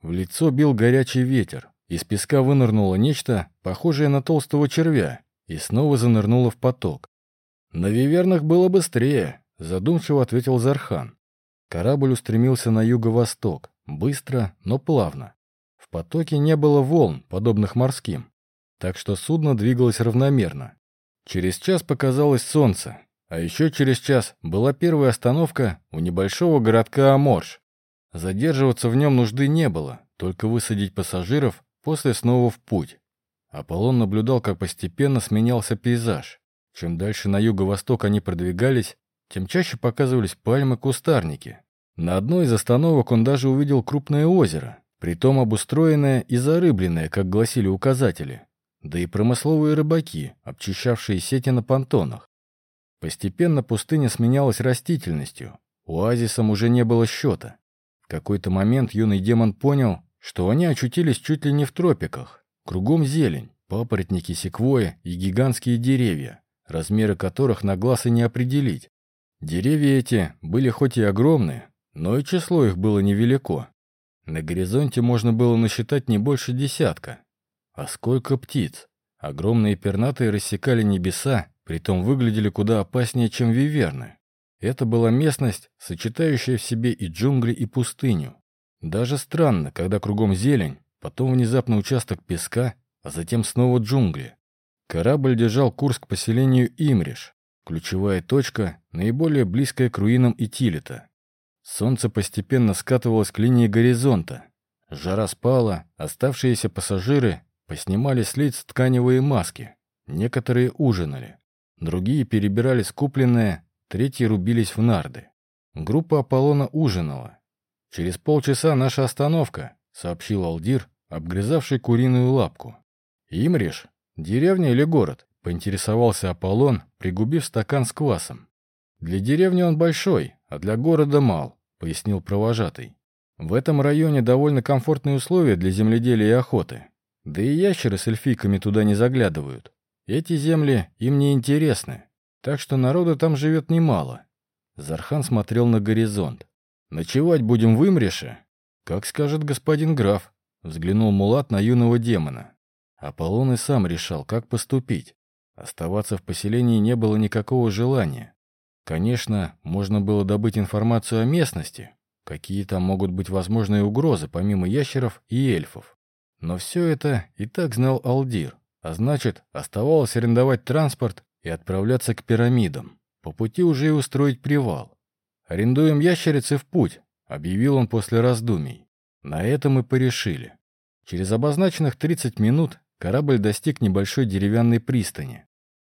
В лицо бил горячий ветер. Из песка вынырнуло нечто, похожее на толстого червя, и снова занырнуло в поток. «На вивернах было быстрее», — задумчиво ответил Зархан. Корабль устремился на юго-восток, быстро, но плавно. В потоке не было волн, подобных морским, так что судно двигалось равномерно. Через час показалось солнце, а еще через час была первая остановка у небольшого городка Аморш. Задерживаться в нем нужды не было, только высадить пассажиров, после снова в путь. Аполлон наблюдал, как постепенно сменялся пейзаж. Чем дальше на юго-восток они продвигались, тем чаще показывались пальмы, кустарники. На одной из остановок он даже увидел крупное озеро, притом обустроенное и зарыбленное, как гласили указатели, да и промысловые рыбаки, обчищавшие сети на понтонах. Постепенно пустыня сменялась растительностью, оазисом уже не было счета. В какой-то момент юный демон понял, что они очутились чуть ли не в тропиках. Кругом зелень, папоротники, секвои и гигантские деревья, размеры которых на глаз и не определить. Деревья эти были хоть и огромные, но и число их было невелико. На горизонте можно было насчитать не больше десятка. А сколько птиц! Огромные пернатые рассекали небеса, притом выглядели куда опаснее, чем виверны. Это была местность, сочетающая в себе и джунгли, и пустыню. Даже странно, когда кругом зелень, потом внезапно участок песка, а затем снова джунгли. Корабль держал курс к поселению Имриш, ключевая точка, наиболее близкая к руинам Итилита. Солнце постепенно скатывалось к линии горизонта. Жара спала, оставшиеся пассажиры поснимали с лиц тканевые маски. Некоторые ужинали. Другие перебирали скупленное, третьи рубились в нарды. Группа Аполлона ужинала. «Через полчаса наша остановка», — сообщил Алдир, обгрызавший куриную лапку. «Имриш? Деревня или город?» — поинтересовался Аполлон, пригубив стакан с квасом. «Для деревни он большой, а для города мал», — пояснил провожатый. «В этом районе довольно комфортные условия для земледелия и охоты. Да и ящеры с эльфийками туда не заглядывают. Эти земли им не интересны, так что народа там живет немало». Зархан смотрел на горизонт. «Ночевать будем в Имреше?» «Как скажет господин граф», — взглянул Мулат на юного демона. Аполлон и сам решал, как поступить. Оставаться в поселении не было никакого желания. Конечно, можно было добыть информацию о местности, какие там могут быть возможные угрозы, помимо ящеров и эльфов. Но все это и так знал Алдир, а значит, оставалось арендовать транспорт и отправляться к пирамидам. По пути уже и устроить привал. «Арендуем ящерицы в путь», — объявил он после раздумий. На этом мы порешили. Через обозначенных 30 минут корабль достиг небольшой деревянной пристани.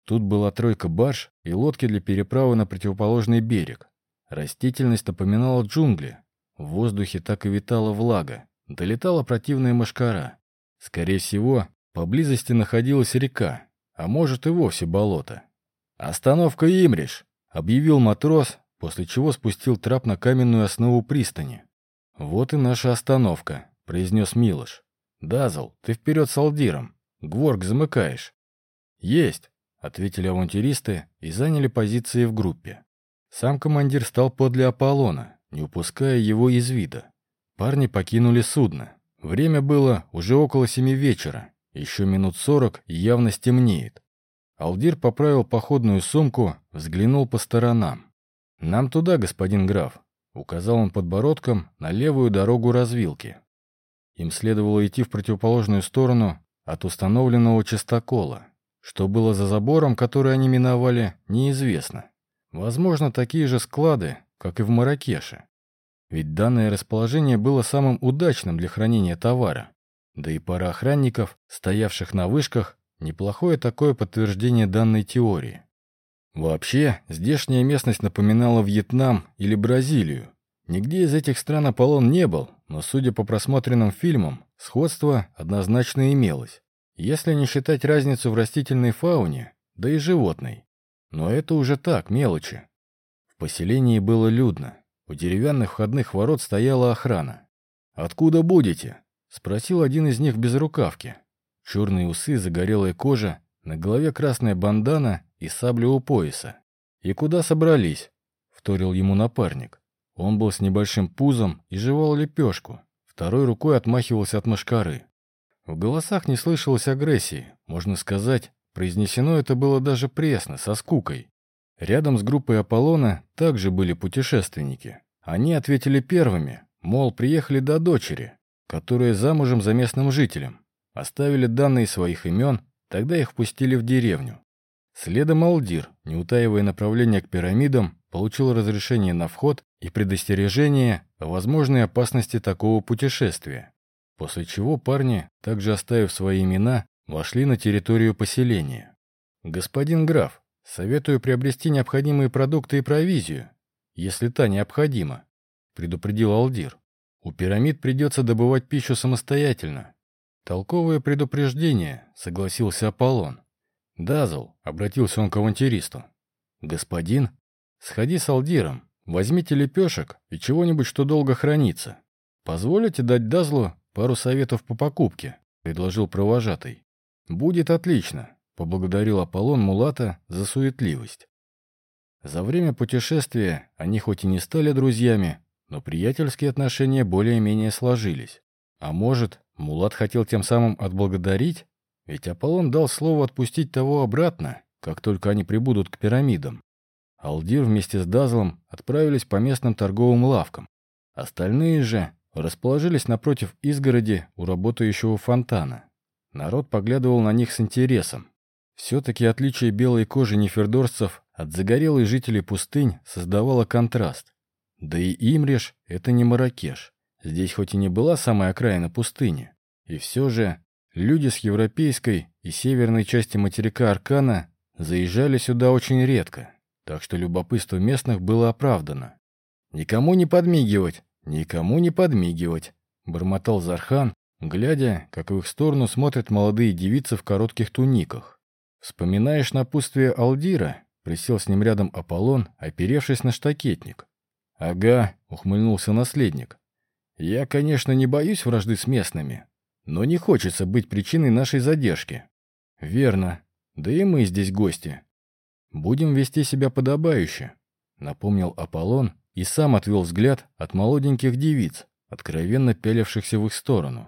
Тут была тройка барж и лодки для переправы на противоположный берег. Растительность напоминала джунгли. В воздухе так и витала влага. Долетала противная мошкара. Скорее всего, поблизости находилась река, а может и вовсе болото. «Остановка Имриш!» — объявил матрос, после чего спустил трап на каменную основу пристани. «Вот и наша остановка», — произнес Милош. «Дазл, ты вперед с Алдиром. Гворк замыкаешь». «Есть», — ответили авантюристы и заняли позиции в группе. Сам командир стал подле Аполлона, не упуская его из вида. Парни покинули судно. Время было уже около семи вечера. Еще минут сорок явно стемнеет. Алдир поправил походную сумку, взглянул по сторонам. «Нам туда, господин граф», — указал он подбородком на левую дорогу развилки. Им следовало идти в противоположную сторону от установленного частокола. Что было за забором, который они миновали, неизвестно. Возможно, такие же склады, как и в Маракеше. Ведь данное расположение было самым удачным для хранения товара. Да и пара охранников, стоявших на вышках, неплохое такое подтверждение данной теории. Вообще, здешняя местность напоминала Вьетнам или Бразилию. Нигде из этих стран Аполлон не был, но, судя по просмотренным фильмам, сходство однозначно имелось. Если не считать разницу в растительной фауне, да и животной. Но это уже так, мелочи. В поселении было людно. У деревянных входных ворот стояла охрана. «Откуда будете?» — спросил один из них без рукавки. Черные усы, загорелая кожа, на голове красная бандана и сабля у пояса. И куда собрались? вторил ему напарник. Он был с небольшим пузом и жевал лепешку. Второй рукой отмахивался от мошкары. В голосах не слышалось агрессии. Можно сказать, произнесено это было даже пресно, со скукой. Рядом с группой Аполлона также были путешественники. Они ответили первыми, мол, приехали до дочери, которая замужем за местным жителем. Оставили данные своих имен, тогда их впустили в деревню. Следом Алдир, не утаивая направление к пирамидам, получил разрешение на вход и предостережение о возможной опасности такого путешествия. После чего парни, также оставив свои имена, вошли на территорию поселения. «Господин граф, советую приобрести необходимые продукты и провизию, если та необходима», — предупредил Алдир. «У пирамид придется добывать пищу самостоятельно». «Толковое предупреждение», — согласился Аполлон. «Дазл», — обратился он к авантюристу. «Господин, сходи с Алдиром, возьмите лепешек и чего-нибудь, что долго хранится. Позволите дать Дазлу пару советов по покупке?» — предложил провожатый. «Будет отлично», — поблагодарил Аполлон Мулата за суетливость. За время путешествия они хоть и не стали друзьями, но приятельские отношения более-менее сложились. А может, Мулат хотел тем самым отблагодарить ведь Аполлон дал слово отпустить того обратно, как только они прибудут к пирамидам. Алдир вместе с Дазлом отправились по местным торговым лавкам. Остальные же расположились напротив изгороди у работающего фонтана. Народ поглядывал на них с интересом. Все-таки отличие белой кожи нефердорцев от загорелой жителей пустынь создавало контраст. Да и Имреш — это не Маракеш. Здесь хоть и не была самая окраина пустыни, и все же Люди с европейской и северной части материка Аркана заезжали сюда очень редко, так что любопытство местных было оправдано. «Никому не подмигивать! Никому не подмигивать!» — бормотал Зархан, глядя, как в их сторону смотрят молодые девицы в коротких туниках. «Вспоминаешь напутствие Алдира?» — присел с ним рядом Аполлон, оперевшись на штакетник. «Ага», — ухмыльнулся наследник. «Я, конечно, не боюсь вражды с местными, но не хочется быть причиной нашей задержки. Верно. Да и мы здесь гости. Будем вести себя подобающе, напомнил Аполлон и сам отвел взгляд от молоденьких девиц, откровенно пялившихся в их сторону.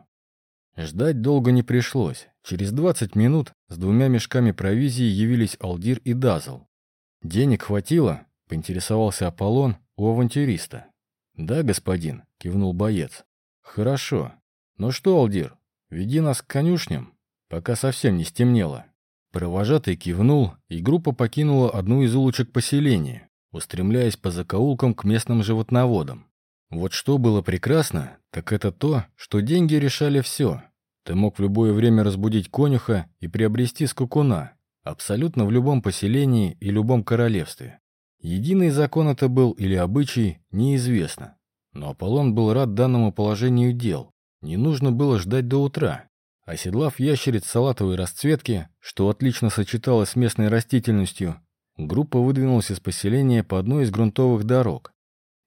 Ждать долго не пришлось. Через 20 минут с двумя мешками провизии явились Алдир и Дазл. «Денег хватило?» — поинтересовался Аполлон у авантюриста. «Да, господин», — кивнул боец. «Хорошо. Ну что, Алдир, Веди нас к конюшням, пока совсем не стемнело». Провожатый кивнул, и группа покинула одну из улочек поселения, устремляясь по закоулкам к местным животноводам. Вот что было прекрасно, так это то, что деньги решали все. Ты мог в любое время разбудить конюха и приобрести скукуна, абсолютно в любом поселении и любом королевстве. Единый закон это был или обычай, неизвестно. Но Аполлон был рад данному положению дел, не нужно было ждать до утра. Оседлав ящериц салатовой расцветки, что отлично сочеталось с местной растительностью, группа выдвинулась из поселения по одной из грунтовых дорог.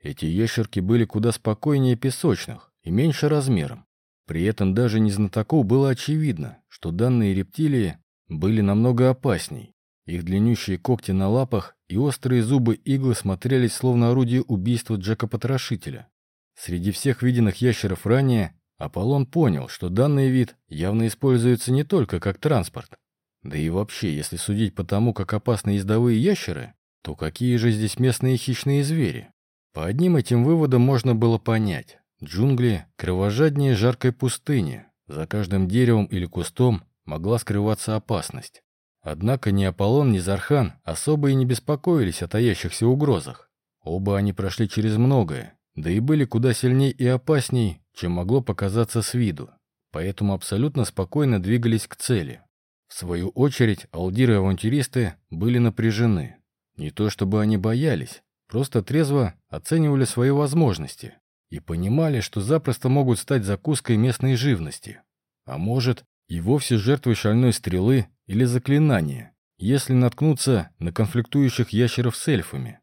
Эти ящерки были куда спокойнее песочных и меньше размером. При этом даже незнатоку было очевидно, что данные рептилии были намного опасней. Их длиннющие когти на лапах и острые зубы иглы смотрелись словно орудие убийства Джека-потрошителя. Среди всех виденных ящеров ранее Аполлон понял, что данный вид явно используется не только как транспорт. Да и вообще, если судить по тому, как опасны ездовые ящеры, то какие же здесь местные хищные звери? По одним этим выводам можно было понять. Джунгли кровожаднее жаркой пустыни. За каждым деревом или кустом могла скрываться опасность. Однако ни Аполлон, ни Зархан особо и не беспокоились о таящихся угрозах. Оба они прошли через многое, да и были куда сильнее и опасней, чем могло показаться с виду, поэтому абсолютно спокойно двигались к цели. В свою очередь, алдиры и авантюристы были напряжены. Не то чтобы они боялись, просто трезво оценивали свои возможности и понимали, что запросто могут стать закуской местной живности. А может, и вовсе жертвой шальной стрелы или заклинания, если наткнуться на конфликтующих ящеров с эльфами.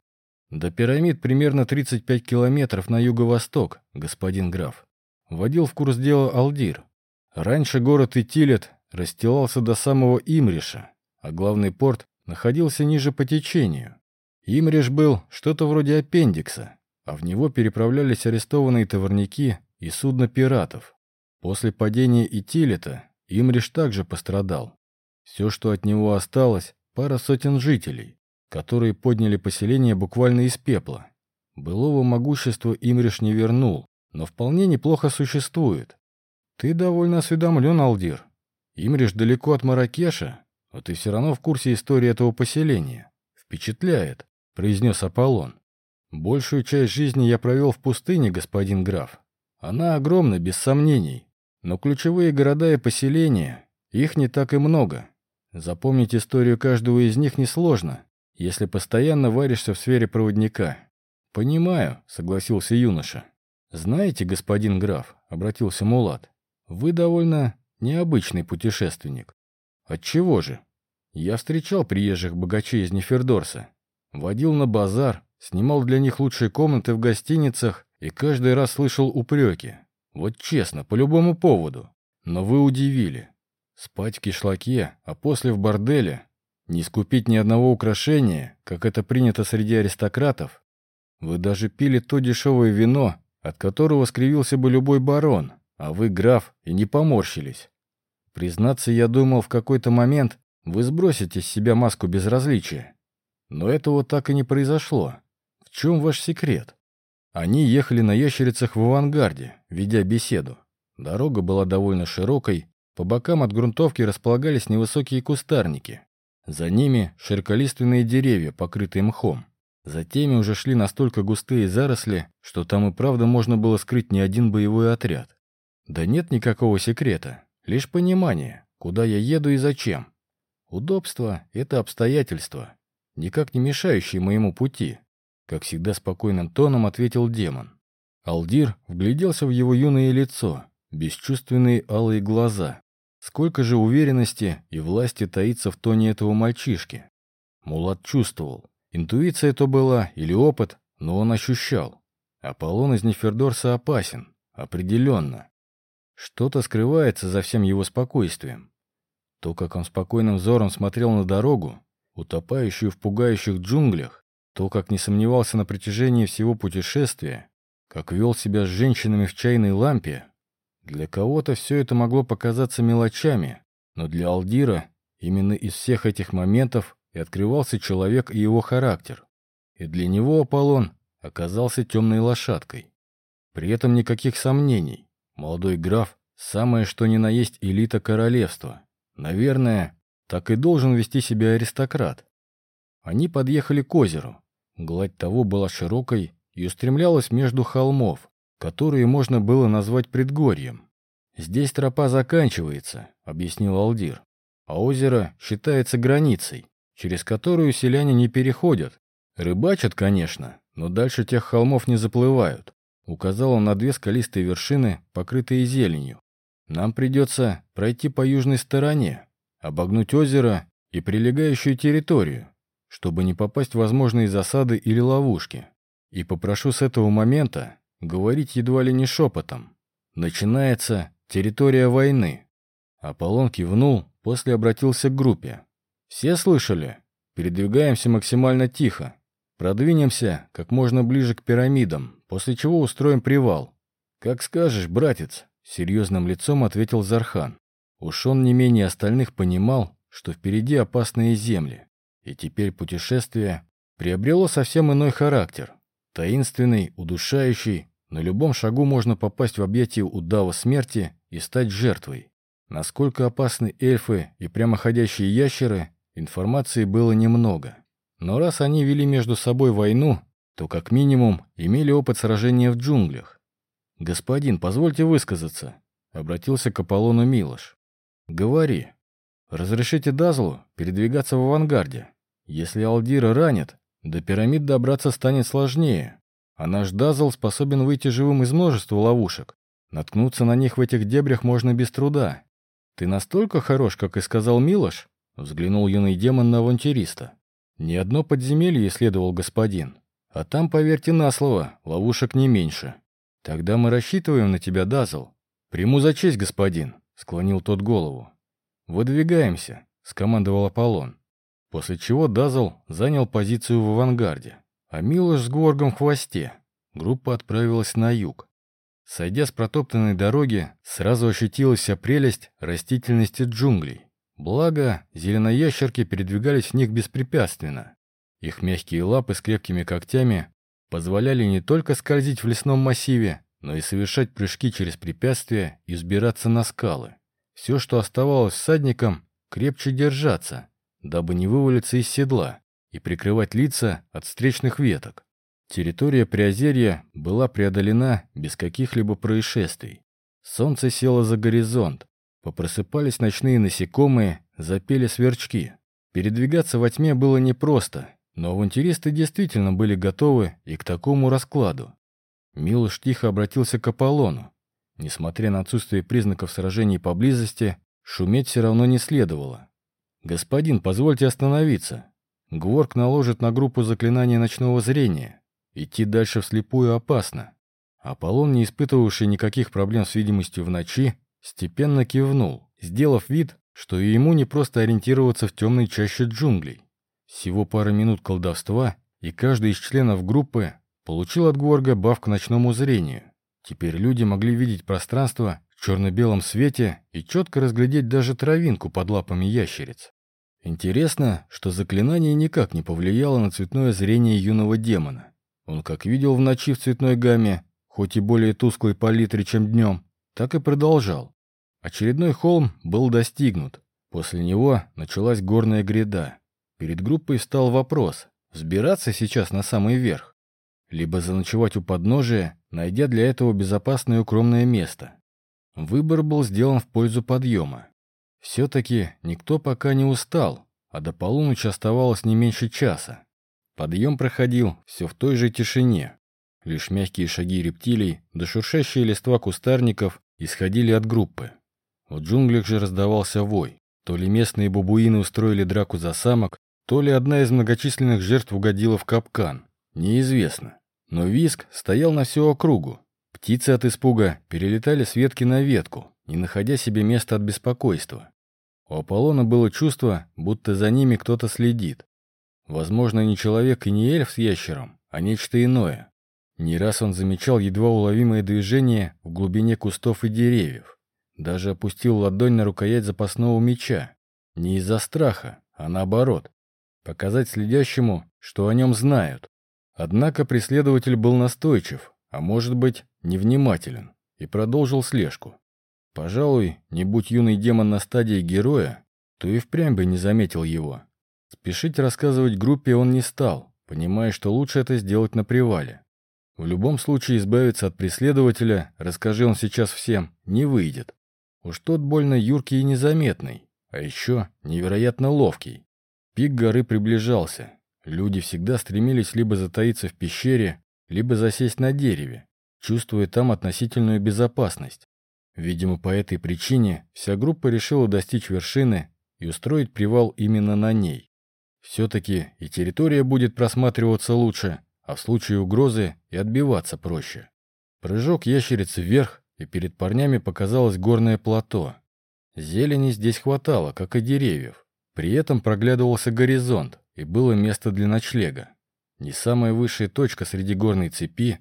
До пирамид примерно 35 километров на юго-восток, господин граф. Водил в курс дела Алдир. Раньше город Итилет расстилался до самого Имриша, а главный порт находился ниже по течению. Имриш был что-то вроде аппендикса, а в него переправлялись арестованные товарники и судно пиратов. После падения Итилета Имриш также пострадал. Все, что от него осталось, пара сотен жителей, которые подняли поселение буквально из пепла. Былого могущества Имриш не вернул, но вполне неплохо существует. Ты довольно осведомлен, Алдир. Имриш далеко от Маракеша, но ты все равно в курсе истории этого поселения. Впечатляет, произнес Аполлон. Большую часть жизни я провел в пустыне, господин граф. Она огромна, без сомнений. Но ключевые города и поселения, их не так и много. Запомнить историю каждого из них несложно, если постоянно варишься в сфере проводника. «Понимаю», — согласился юноша. «Знаете, господин граф», — обратился Мулат, — «вы довольно необычный путешественник». «Отчего же?» «Я встречал приезжих богачей из Нефердорса, водил на базар, снимал для них лучшие комнаты в гостиницах и каждый раз слышал упреки. Вот честно, по любому поводу. Но вы удивили. Спать в кишлаке, а после в борделе, не скупить ни одного украшения, как это принято среди аристократов. Вы даже пили то дешевое вино, от которого скривился бы любой барон, а вы, граф, и не поморщились. Признаться, я думал, в какой-то момент вы сбросите с себя маску безразличия. Но этого так и не произошло. В чем ваш секрет? Они ехали на ящерицах в авангарде, ведя беседу. Дорога была довольно широкой, по бокам от грунтовки располагались невысокие кустарники. За ними широколиственные деревья, покрытые мхом. За теми уже шли настолько густые заросли, что там и правда можно было скрыть не один боевой отряд. Да нет никакого секрета, лишь понимание, куда я еду и зачем. Удобство — это обстоятельства, никак не мешающие моему пути. Как всегда спокойным тоном ответил демон. Алдир вгляделся в его юное лицо, бесчувственные алые глаза. Сколько же уверенности и власти таится в тоне этого мальчишки. Мулат чувствовал. Интуиция это была или опыт, но он ощущал. Аполлон из Нефердорса опасен. Определенно. Что-то скрывается за всем его спокойствием. То, как он спокойным взором смотрел на дорогу, утопающую в пугающих джунглях, то, как не сомневался на протяжении всего путешествия, как вел себя с женщинами в чайной лампе, для кого-то все это могло показаться мелочами, но для Алдира именно из всех этих моментов и открывался человек и его характер. И для него Аполлон оказался темной лошадкой. При этом никаких сомнений. Молодой граф – самое что ни на есть элита королевства. Наверное, так и должен вести себя аристократ. Они подъехали к озеру. Гладь того была широкой и устремлялась между холмов, которые можно было назвать предгорьем. «Здесь тропа заканчивается», — объяснил Алдир, «а озеро считается границей, через которую селяне не переходят. Рыбачат, конечно, но дальше тех холмов не заплывают», — указал он на две скалистые вершины, покрытые зеленью. «Нам придется пройти по южной стороне, обогнуть озеро и прилегающую территорию, чтобы не попасть в возможные засады или ловушки. И попрошу с этого момента говорить едва ли не шепотом. Начинается территория войны. Аполлон кивнул, после обратился к группе. Все слышали? Передвигаемся максимально тихо. Продвинемся как можно ближе к пирамидам, после чего устроим привал. Как скажешь, братец, серьезным лицом ответил Зархан. Уж он не менее остальных понимал, что впереди опасные земли. И теперь путешествие приобрело совсем иной характер. Таинственный, удушающий, на любом шагу можно попасть в объятия удава смерти и стать жертвой. Насколько опасны эльфы и прямоходящие ящеры, информации было немного. Но раз они вели между собой войну, то как минимум имели опыт сражения в джунглях. «Господин, позвольте высказаться», — обратился к Аполлону Милош. «Говори. Разрешите Дазлу передвигаться в авангарде. Если Алдира ранит, до пирамид добраться станет сложнее, а наш Дазл способен выйти живым из множества ловушек. Наткнуться на них в этих дебрях можно без труда. Ты настолько хорош, как и сказал Милош?» Взглянул юный демон на авантюриста. «Ни одно подземелье исследовал господин. А там, поверьте на слово, ловушек не меньше. Тогда мы рассчитываем на тебя, Дазл. Приму за честь, господин», — склонил тот голову. «Выдвигаемся», — скомандовал Аполлон. после чего Дазл занял позицию в авангарде, а Милош с Гворгом в хвосте. Группа отправилась на юг. Сойдя с протоптанной дороги, сразу ощутилась вся прелесть растительности джунглей. Благо, зеленоящерки передвигались в них беспрепятственно. Их мягкие лапы с крепкими когтями позволяли не только скользить в лесном массиве, но и совершать прыжки через препятствия и взбираться на скалы. Все, что оставалось всадникам, крепче держаться, дабы не вывалиться из седла и прикрывать лица от встречных веток. Территория Приозерья была преодолена без каких-либо происшествий. Солнце село за горизонт, попросыпались ночные насекомые, запели сверчки. Передвигаться во тьме было непросто, но авантюристы действительно были готовы и к такому раскладу. Милош тихо обратился к Аполлону. Несмотря на отсутствие признаков сражений поблизости, шуметь все равно не следовало. «Господин, позвольте остановиться. Гворк наложит на группу заклинания ночного зрения. Идти дальше вслепую опасно». Аполлон, не испытывавший никаких проблем с видимостью в ночи, степенно кивнул, сделав вид, что и ему не просто ориентироваться в темной чаще джунглей. Всего пара минут колдовства, и каждый из членов группы получил от Гворга баф к ночному зрению. Теперь люди могли видеть пространство в черно-белом свете и четко разглядеть даже травинку под лапами ящериц. Интересно, что заклинание никак не повлияло на цветное зрение юного демона. Он как видел в ночи в цветной гамме, хоть и более тусклой палитре, чем днем, так и продолжал. Очередной холм был достигнут. После него началась горная гряда. Перед группой встал вопрос, взбираться сейчас на самый верх, либо заночевать у подножия, найдя для этого безопасное укромное место. Выбор был сделан в пользу подъема. Все-таки никто пока не устал, а до полуночи оставалось не меньше часа. Подъем проходил все в той же тишине. Лишь мягкие шаги рептилий да шуршащие листва кустарников исходили от группы. В джунглях же раздавался вой. То ли местные бабуины устроили драку за самок, то ли одна из многочисленных жертв угодила в капкан. Неизвестно. Но виск стоял на всю округу. Птицы от испуга перелетали с ветки на ветку, не находя себе места от беспокойства. У Аполлона было чувство, будто за ними кто-то следит. Возможно, не человек и не эльф с ящером, а нечто иное. Не раз он замечал едва уловимые движения в глубине кустов и деревьев. Даже опустил ладонь на рукоять запасного меча. Не из-за страха, а наоборот, показать следящему, что о нем знают. Однако преследователь был настойчив, а может быть, невнимателен, и продолжил слежку. Пожалуй, не будь юный демон на стадии героя, то и впрямь бы не заметил его. Спешить рассказывать группе он не стал, понимая, что лучше это сделать на привале. В любом случае избавиться от преследователя, расскажи он сейчас всем, не выйдет. Уж тот больно юркий и незаметный, а еще невероятно ловкий. Пик горы приближался. Люди всегда стремились либо затаиться в пещере, либо засесть на дереве, чувствуя там относительную безопасность. Видимо, по этой причине вся группа решила достичь вершины и устроить привал именно на ней. Все-таки и территория будет просматриваться лучше, а в случае угрозы и отбиваться проще. Прыжок ящерицы вверх, и перед парнями показалось горное плато. Зелени здесь хватало, как и деревьев. При этом проглядывался горизонт, и было место для ночлега. Не самая высшая точка среди горной цепи,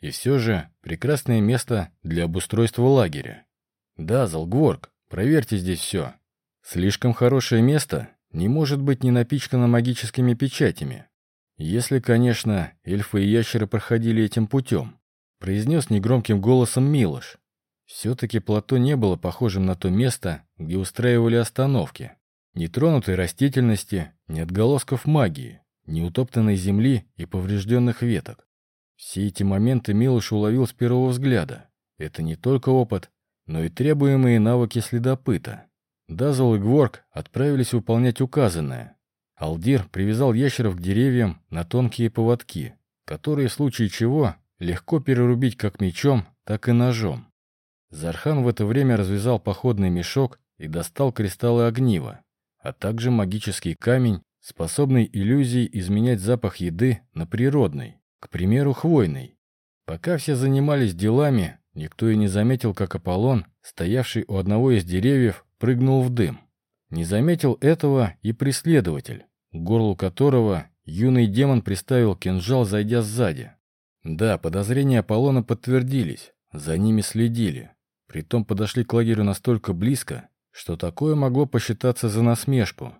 и все же прекрасное место для обустройства лагеря. Да, Залгворк, проверьте здесь все. Слишком хорошее место не может быть не напичкано магическими печатями. Если, конечно, эльфы и ящеры проходили этим путем, произнес негромким голосом Милош. Все-таки плато не было похожим на то место, где устраивали остановки. Нетронутой растительности, ни отголосков магии, ни утоптанной земли и поврежденных веток. Все эти моменты Милош уловил с первого взгляда. Это не только опыт, но и требуемые навыки следопыта. Дазл и Гворк отправились выполнять указанное. Алдир привязал ящеров к деревьям на тонкие поводки, которые в случае чего легко перерубить как мечом, так и ножом. Зархан в это время развязал походный мешок и достал кристаллы огнива а также магический камень, способный иллюзией изменять запах еды на природный, к примеру, хвойный. Пока все занимались делами, никто и не заметил, как Аполлон, стоявший у одного из деревьев, прыгнул в дым. Не заметил этого и преследователь. Горлу которого юный демон приставил кинжал, зайдя сзади. Да, подозрения Аполлона подтвердились, за ними следили. Притом подошли к лагерю настолько близко, что такое могло посчитаться за насмешку.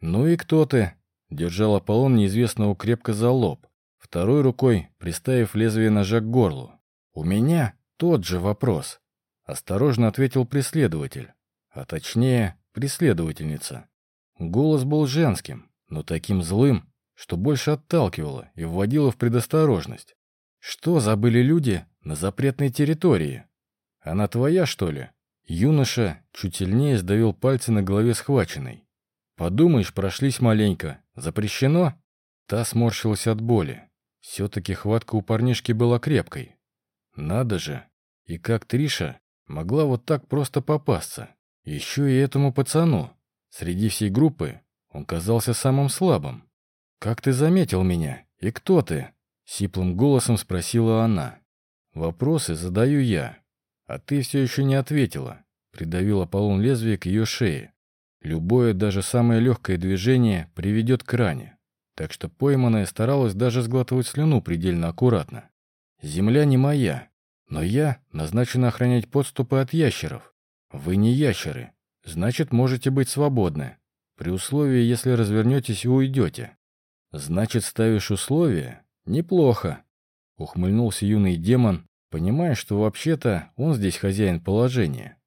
«Ну и кто ты?» — держал Аполлон неизвестного крепко за лоб, второй рукой приставив лезвие ножа к горлу. «У меня тот же вопрос», — осторожно ответил преследователь, а точнее, преследовательница. Голос был женским, но таким злым, что больше отталкивало и вводило в предосторожность. Что забыли люди на запретной территории? Она твоя, что ли? Юноша чуть сильнее сдавил пальцы на голове схваченной. Подумаешь, прошлись маленько. Запрещено? Та сморщилась от боли. Все-таки хватка у парнишки была крепкой. Надо же. И как Триша могла вот так просто попасться? Еще и этому пацану. Среди всей группы он казался самым слабым. «Как ты заметил меня? И кто ты?» Сиплым голосом спросила она. «Вопросы задаю я. А ты все еще не ответила». Придавил Аполлон лезвие к ее шее. Любое, даже самое легкое движение приведет к ране. Так что пойманная старалась даже сглатывать слюну предельно аккуратно. «Земля не моя, но я назначена охранять подступы от ящеров. Вы не ящеры, значит, можете быть свободны. При условии, если развернетесь и уйдете. Значит, ставишь условия? Неплохо. Ухмыльнулся юный демон, понимая, что вообще-то он здесь хозяин положения.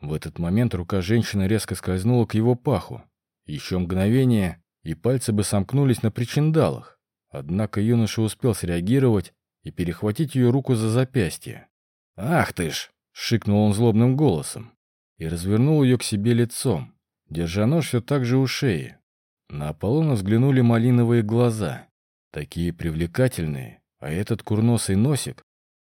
В этот момент рука женщины резко скользнула к его паху. Еще мгновение, и пальцы бы сомкнулись на причиндалах. Однако юноша успел среагировать и перехватить ее руку за запястье. «Ах ты ж!» — шикнул он злобным голосом и развернул ее к себе лицом держа нож все так же у шеи. На Аполлона взглянули малиновые глаза, такие привлекательные, а этот курносый носик...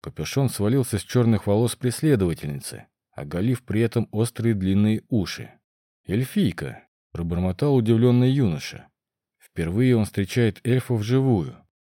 Капюшон свалился с черных волос преследовательницы, оголив при этом острые длинные уши. «Эльфийка!» — пробормотал удивленный юноша. Впервые он встречает эльфа вживую.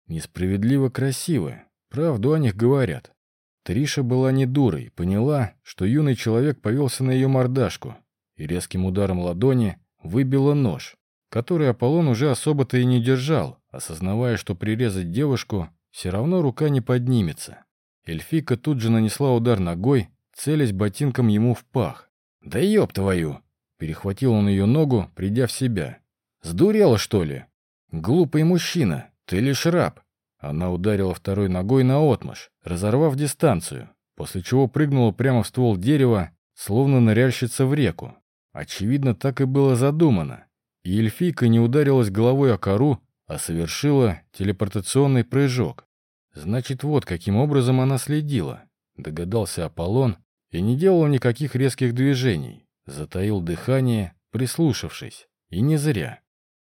Несправедливо красивая, правду о них говорят. Триша была не дурой, поняла, что юный человек повелся на ее мордашку, и резким ударом ладони выбила нож, который Аполлон уже особо-то и не держал, осознавая, что прирезать девушку все равно рука не поднимется. Эльфика тут же нанесла удар ногой, целясь ботинком ему в пах. «Да ёб твою!» Перехватил он ее ногу, придя в себя. «Сдурела, что ли?» «Глупый мужчина, ты лишь раб!» Она ударила второй ногой на отмаш, разорвав дистанцию, после чего прыгнула прямо в ствол дерева, словно ныряльщица в реку. Очевидно, так и было задумано. И эльфийка не ударилась головой о кору, а совершила телепортационный прыжок. Значит, вот каким образом она следила. Догадался Аполлон и не делал никаких резких движений. Затаил дыхание, прислушавшись. И не зря.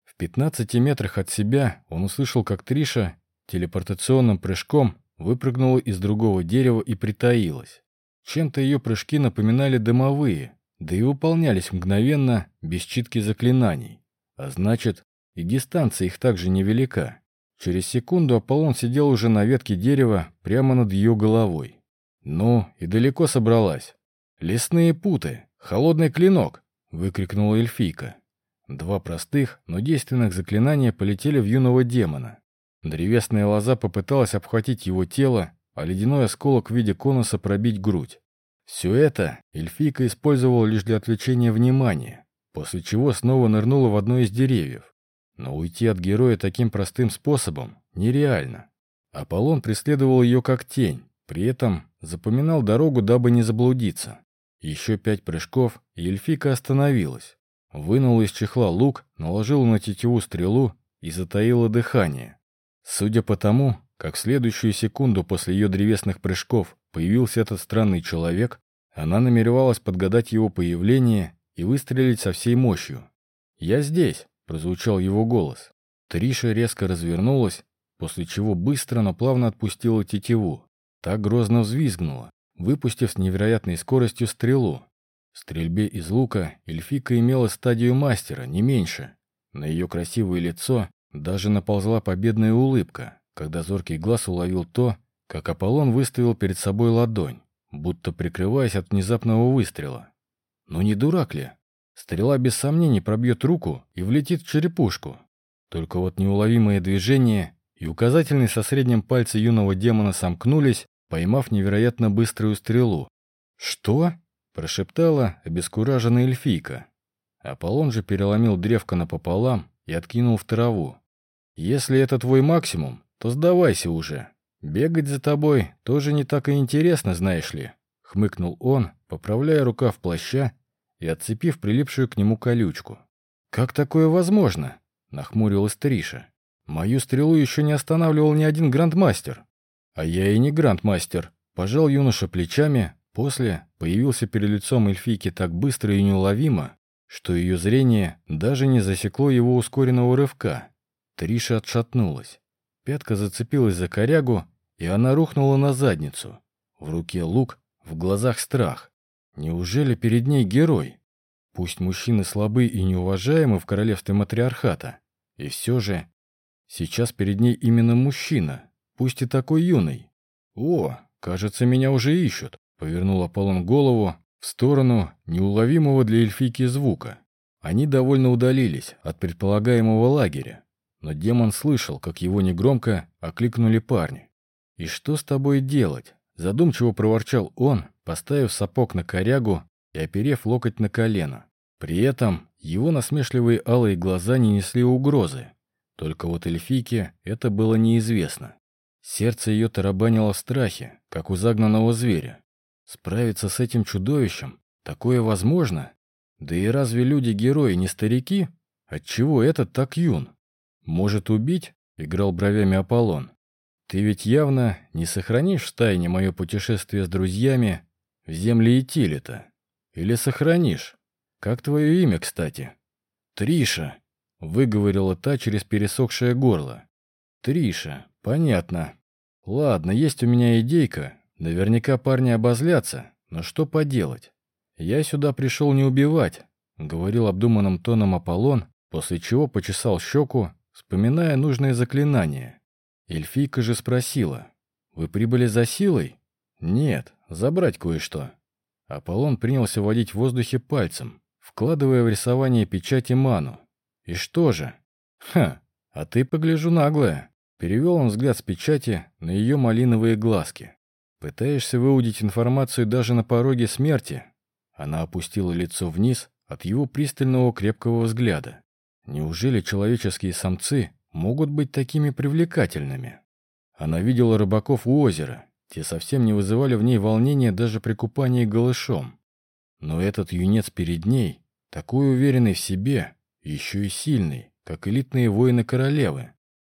В 15 метрах от себя он услышал, как Триша телепортационным прыжком выпрыгнула из другого дерева и притаилась. Чем-то ее прыжки напоминали дымовые, да и выполнялись мгновенно, без читки заклинаний. А значит, и дистанция их также невелика. Через секунду Аполлон сидел уже на ветке дерева прямо над ее головой. Ну, и далеко собралась. «Лесные путы! Холодный клинок!» — выкрикнула эльфийка. Два простых, но действенных заклинания полетели в юного демона. Древесная лоза попыталась обхватить его тело, а ледяной осколок в виде конуса пробить грудь. Все это эльфийка использовала лишь для отвлечения внимания, после чего снова нырнула в одно из деревьев. Но уйти от героя таким простым способом нереально. Аполлон преследовал ее как тень, при этом запоминал дорогу, дабы не заблудиться. Еще пять прыжков, и эльфийка остановилась. Вынула из чехла лук, наложила на тетиву стрелу и затаила дыхание. Судя по тому, как в следующую секунду после ее древесных прыжков появился этот странный человек, она намеревалась подгадать его появление и выстрелить со всей мощью. «Я здесь», — прозвучал его голос. Триша резко развернулась, после чего быстро, но плавно отпустила тетиву. Так грозно взвизгнула, выпустив с невероятной скоростью стрелу. В стрельбе из лука эльфика имела стадию мастера, не меньше. На ее красивое лицо даже наползла победная улыбка, когда зоркий глаз уловил то, как Аполлон выставил перед собой ладонь, будто прикрываясь от внезапного выстрела. Но не дурак ли? Стрела без сомнений пробьет руку и влетит в черепушку. Только вот неуловимые движения и указательный со средним пальца юного демона сомкнулись, поймав невероятно быструю стрелу. «Что?» — прошептала обескураженная эльфийка. Аполлон же переломил древко напополам и откинул в траву. «Если это твой максимум, то сдавайся уже. Бегать за тобой тоже не так и интересно, знаешь ли», — хмыкнул он, поправляя рукав плаща и отцепив прилипшую к нему колючку. «Как такое возможно?» — нахмурилась Триша. «Мою стрелу еще не останавливал ни один грандмастер». «А я и не грандмастер», — пожал юноша плечами, после появился перед лицом эльфийки так быстро и неуловимо, что ее зрение даже не засекло его ускоренного рывка. Триша отшатнулась. Пятка зацепилась за корягу, и она рухнула на задницу. В руке лук, в глазах страх. Неужели перед ней герой? Пусть мужчины слабы и неуважаемы в королевстве матриархата, и все же сейчас перед ней именно мужчина, пусть и такой юный. «О, кажется, меня уже ищут», — повернул Аполлон голову в сторону неуловимого для эльфийки звука. Они довольно удалились от предполагаемого лагеря, но демон слышал, как его негромко окликнули парни. «И что с тобой делать?» — задумчиво проворчал он, поставив сапог на корягу и оперев локоть на колено. При этом его насмешливые алые глаза не несли угрозы. Только вот эльфийке это было неизвестно. Сердце ее тарабанило в страхе, как у загнанного зверя. Справиться с этим чудовищем? Такое возможно? Да и разве люди-герои не старики? Отчего этот так юн? Может убить? Играл бровями Аполлон. Ты ведь явно не сохранишь в тайне мое путешествие с друзьями в земли Итилита. Или сохранишь? «Как твое имя, кстати?» «Триша», — выговорила та через пересохшее горло. «Триша, понятно. Ладно, есть у меня идейка. Наверняка парни обозлятся, но что поделать? Я сюда пришел не убивать», — говорил обдуманным тоном Аполлон, после чего почесал щеку, вспоминая нужное заклинание. Эльфийка же спросила, «Вы прибыли за силой?» «Нет, забрать кое-что». Аполлон принялся водить в воздухе пальцем, вкладывая в рисование печати ману. И что же? Ха, а ты, погляжу, наглая. Перевел он взгляд с печати на ее малиновые глазки. Пытаешься выудить информацию даже на пороге смерти? Она опустила лицо вниз от его пристального крепкого взгляда. Неужели человеческие самцы могут быть такими привлекательными? Она видела рыбаков у озера. Те совсем не вызывали в ней волнения даже при купании голышом. Но этот юнец перед ней, такой уверенный в себе, еще и сильный, как элитные воины королевы.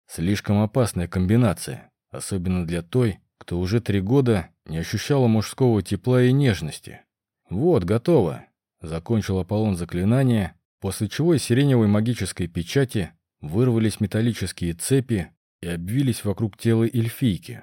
Слишком опасная комбинация, особенно для той, кто уже три года не ощущала мужского тепла и нежности. «Вот, готово!» — закончил Аполлон заклинание, после чего из сиреневой магической печати вырвались металлические цепи и обвились вокруг тела эльфийки.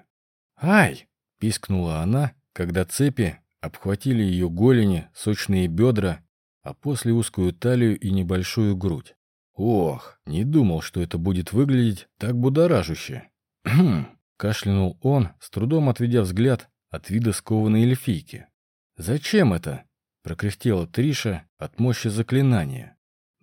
«Ай!» — пискнула она, когда цепи обхватили ее голени, сочные бедра, а после узкую талию и небольшую грудь. Ох, не думал, что это будет выглядеть так будоражуще. «Хм!» — кашлянул он, с трудом отведя взгляд от вида скованной эльфийки. «Зачем это?» — прокряхтела Триша от мощи заклинания.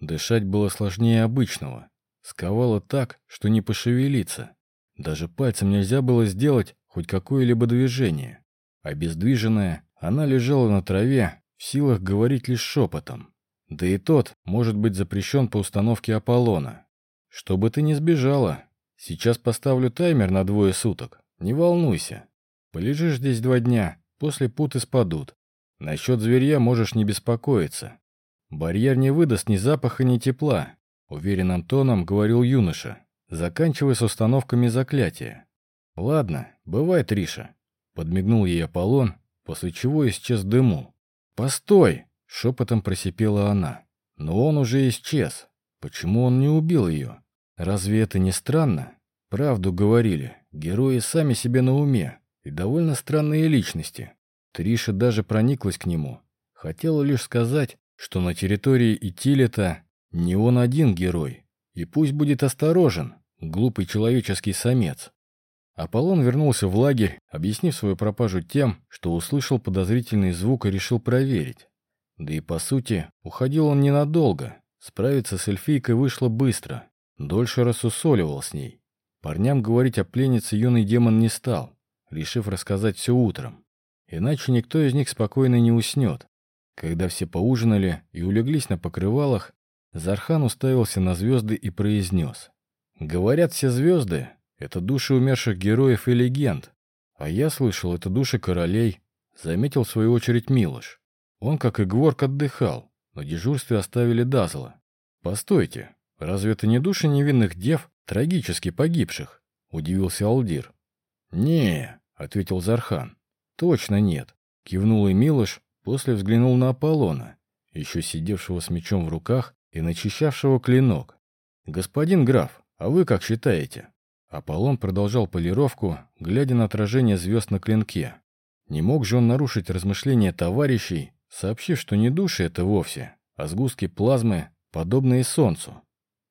Дышать было сложнее обычного. Сковало так, что не пошевелиться. Даже пальцем нельзя было сделать хоть какое-либо движение. Обездвиженная, она лежала на траве, в силах говорить лишь шепотом. Да и тот может быть запрещен по установке Аполлона. Чтобы ты не сбежала. Сейчас поставлю таймер на двое суток. Не волнуйся. Полежишь здесь два дня, после путы спадут. Насчет зверья можешь не беспокоиться. Барьер не выдаст ни запаха, ни тепла, уверенным тоном говорил юноша, заканчивая с установками заклятия. Ладно, бывай, Триша. Подмигнул ей Аполлон, после чего исчез дыму. «Постой!» — шепотом просипела она. «Но он уже исчез. Почему он не убил ее? Разве это не странно? Правду говорили, герои сами себе на уме, и довольно странные личности. Триша даже прониклась к нему. Хотела лишь сказать, что на территории Итилета не он один герой. И пусть будет осторожен, глупый человеческий самец. Аполлон вернулся в лагерь, объяснив свою пропажу тем, что услышал подозрительный звук и решил проверить. Да и по сути, уходил он ненадолго. Справиться с эльфийкой вышло быстро. Дольше рассусоливал с ней. Парням говорить о пленнице юный демон не стал, решив рассказать все утром. Иначе никто из них спокойно не уснет. Когда все поужинали и улеглись на покрывалах, Зархан уставился на звезды и произнес. «Говорят, все звезды — это души умерших героев и легенд. А я слышал, это души королей», — заметил в свою очередь Милош. Он, как и Гворк, отдыхал. На дежурстве оставили Дазла. «Постойте, разве это не души невинных дев, трагически погибших?» — удивился Алдир. «Не», — ответил Зархан. «Точно нет», — кивнул и Милош, после взглянул на Аполлона, еще сидевшего с мечом в руках и начищавшего клинок. «Господин граф, а вы как считаете?» Аполлон продолжал полировку, глядя на отражение звезд на клинке. Не мог же он нарушить размышления товарищей, сообщив, что не души это вовсе, а сгустки плазмы, подобные Солнцу.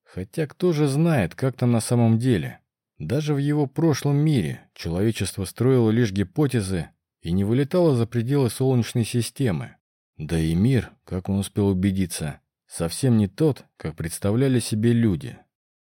Хотя кто же знает, как там на самом деле? Даже в его прошлом мире человечество строило лишь гипотезы и не вылетало за пределы Солнечной системы. Да и мир, как он успел убедиться, совсем не тот, как представляли себе люди.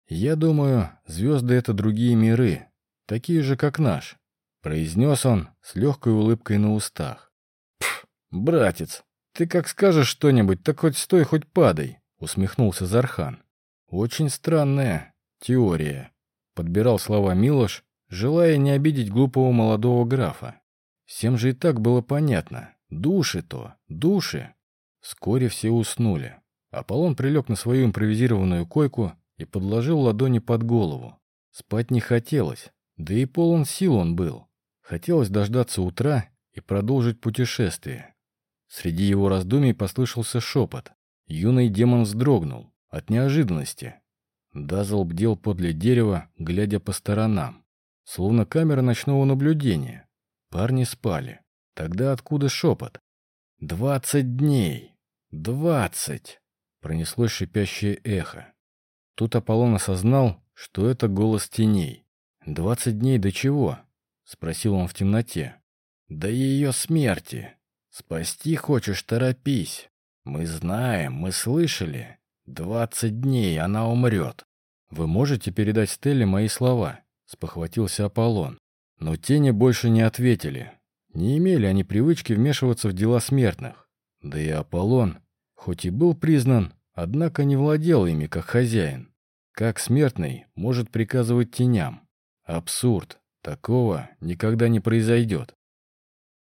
Я думаю, звезды — это другие миры, такие же, как наш, произнес он с легкой улыбкой на устах. «Пф, братец, ты как скажешь что-нибудь, так хоть стой, хоть падай», — усмехнулся Зархан. «Очень странная теория», — подбирал слова Милош, желая не обидеть глупого молодого графа. Всем же и так было понятно. Души то, души. Вскоре все уснули. Аполлон прилег на свою импровизированную койку и подложил ладони под голову. Спать не хотелось, да и полон сил он был. Хотелось дождаться утра и продолжить путешествие. Среди его раздумий послышался шепот. Юный демон вздрогнул от неожиданности. Дазл бдел подле дерева, глядя по сторонам. Словно камера ночного наблюдения. Парни спали. Тогда откуда шепот? «Двадцать дней! Двадцать!» Пронеслось шипящее эхо. Тут Аполлон осознал, что это голос теней. «Двадцать дней до чего?» — спросил он в темноте. «До ее смерти. Спасти хочешь, торопись. Мы знаем, мы слышали. Двадцать дней она умрет». «Вы можете передать Стелле мои слова?» — спохватился Аполлон. Но тени больше не ответили. Не имели они привычки вмешиваться в дела смертных. Да и Аполлон, хоть и был признан, однако не владел ими как хозяин. Как смертный может приказывать теням? Абсурд. Такого никогда не произойдет.